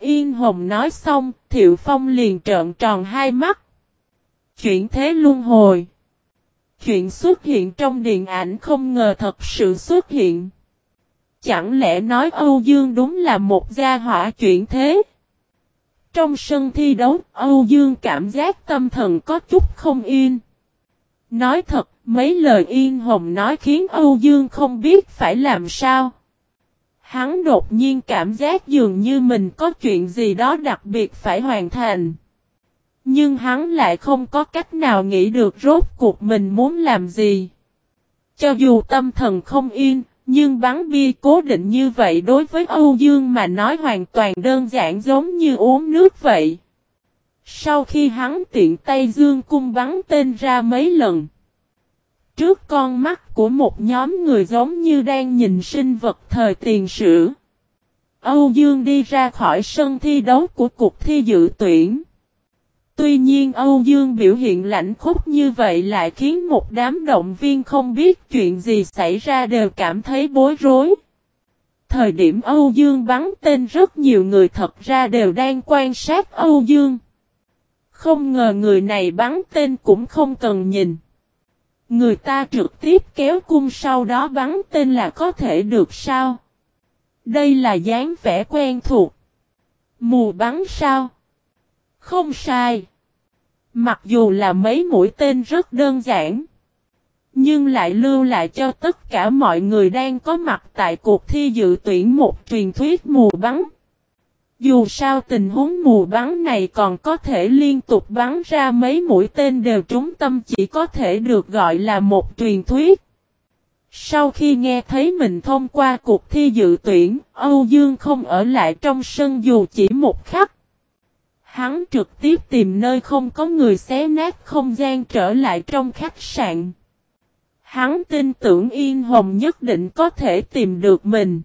Yên Hồng nói xong, Thiệu Phong liền trợn tròn hai mắt. Chuyển thế luân hồi. Chuyện xuất hiện trong điện ảnh không ngờ thật sự xuất hiện. Chẳng lẽ nói Âu Dương đúng là một gia hỏa chuyển thế? Trong sân thi đấu, Âu Dương cảm giác tâm thần có chút không yên. Nói thật, mấy lời yên hồng nói khiến Âu Dương không biết phải làm sao. Hắn đột nhiên cảm giác dường như mình có chuyện gì đó đặc biệt phải hoàn thành. Nhưng hắn lại không có cách nào nghĩ được rốt cuộc mình muốn làm gì. Cho dù tâm thần không yên, nhưng bắn bia cố định như vậy đối với Âu Dương mà nói hoàn toàn đơn giản giống như uống nước vậy. Sau khi hắn tiện tay dương cung bắn tên ra mấy lần. Trước con mắt của một nhóm người giống như đang nhìn sinh vật thời tiền sử. Âu Dương đi ra khỏi sân thi đấu của cuộc thi dự tuyển. Tuy nhiên Âu Dương biểu hiện lạnh khúc như vậy lại khiến một đám động viên không biết chuyện gì xảy ra đều cảm thấy bối rối. Thời điểm Âu Dương bắn tên rất nhiều người thật ra đều đang quan sát Âu Dương. Không ngờ người này bắn tên cũng không cần nhìn. Người ta trực tiếp kéo cung sau đó bắn tên là có thể được sao? Đây là dáng vẻ quen thuộc. Mù bắn sao? Không sai. Mặc dù là mấy mũi tên rất đơn giản. Nhưng lại lưu lại cho tất cả mọi người đang có mặt tại cuộc thi dự tuyển một truyền thuyết mù bắn. Dù sao tình huống mù bắn này còn có thể liên tục bắn ra mấy mũi tên đều trúng tâm chỉ có thể được gọi là một truyền thuyết. Sau khi nghe thấy mình thông qua cuộc thi dự tuyển, Âu Dương không ở lại trong sân dù chỉ một khắc. Hắn trực tiếp tìm nơi không có người xé nát không gian trở lại trong khách sạn. Hắn tin tưởng Yên Hồng nhất định có thể tìm được mình.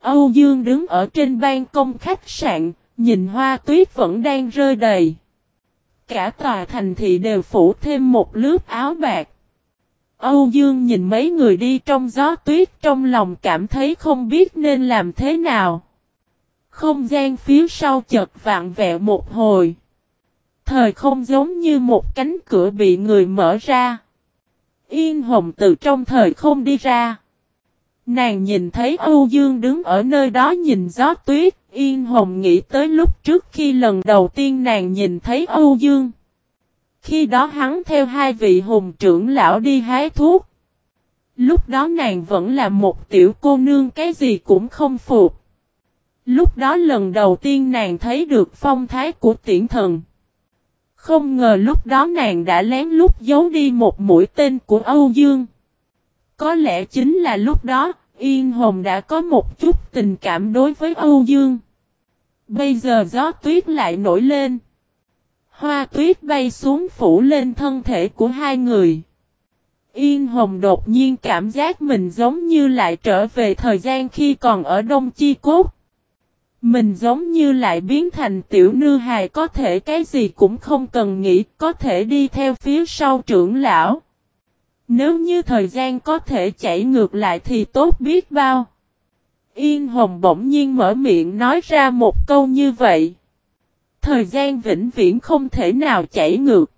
Âu Dương đứng ở trên ban công khách sạn, nhìn hoa tuyết vẫn đang rơi đầy. Cả tòa thành thị đều phủ thêm một lớp áo bạc. Âu Dương nhìn mấy người đi trong gió tuyết trong lòng cảm thấy không biết nên làm thế nào. Không gian phía sau chợt vạn vẹo một hồi. Thời không giống như một cánh cửa bị người mở ra. Yên hồng từ trong thời không đi ra. Nàng nhìn thấy Âu Dương đứng ở nơi đó nhìn gió tuyết, Yên Hồng nghĩ tới lúc trước khi lần đầu tiên nàng nhìn thấy Âu Dương. Khi đó hắn theo hai vị hùng trưởng lão đi hái thuốc. Lúc đó nàng vẫn là một tiểu cô nương cái gì cũng không phục. Lúc đó lần đầu tiên nàng thấy được phong thái của tiễn thần. Không ngờ lúc đó nàng đã lén lút giấu đi một mũi tên của Âu Dương. Có lẽ chính là lúc đó, Yên Hồng đã có một chút tình cảm đối với Âu Dương. Bây giờ gió tuyết lại nổi lên. Hoa tuyết bay xuống phủ lên thân thể của hai người. Yên Hồng đột nhiên cảm giác mình giống như lại trở về thời gian khi còn ở Đông Chi Cốt. Mình giống như lại biến thành tiểu nư hài có thể cái gì cũng không cần nghĩ, có thể đi theo phía sau trưởng lão. Nếu như thời gian có thể chảy ngược lại thì tốt biết bao. Yên Hồng bỗng nhiên mở miệng nói ra một câu như vậy. Thời gian vĩnh viễn không thể nào chảy ngược.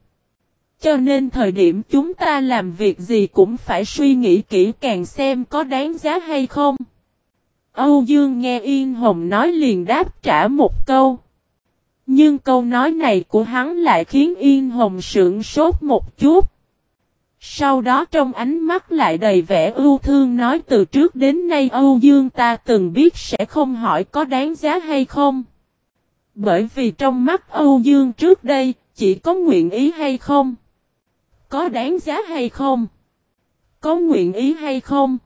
Cho nên thời điểm chúng ta làm việc gì cũng phải suy nghĩ kỹ càng xem có đáng giá hay không. Âu Dương nghe Yên Hồng nói liền đáp trả một câu. Nhưng câu nói này của hắn lại khiến Yên Hồng sưởng sốt một chút. Sau đó trong ánh mắt lại đầy vẻ ưu thương nói từ trước đến nay Âu Dương ta từng biết sẽ không hỏi có đáng giá hay không. Bởi vì trong mắt Âu Dương trước đây, chỉ có nguyện ý hay không? Có đáng giá hay không? Có nguyện ý hay không?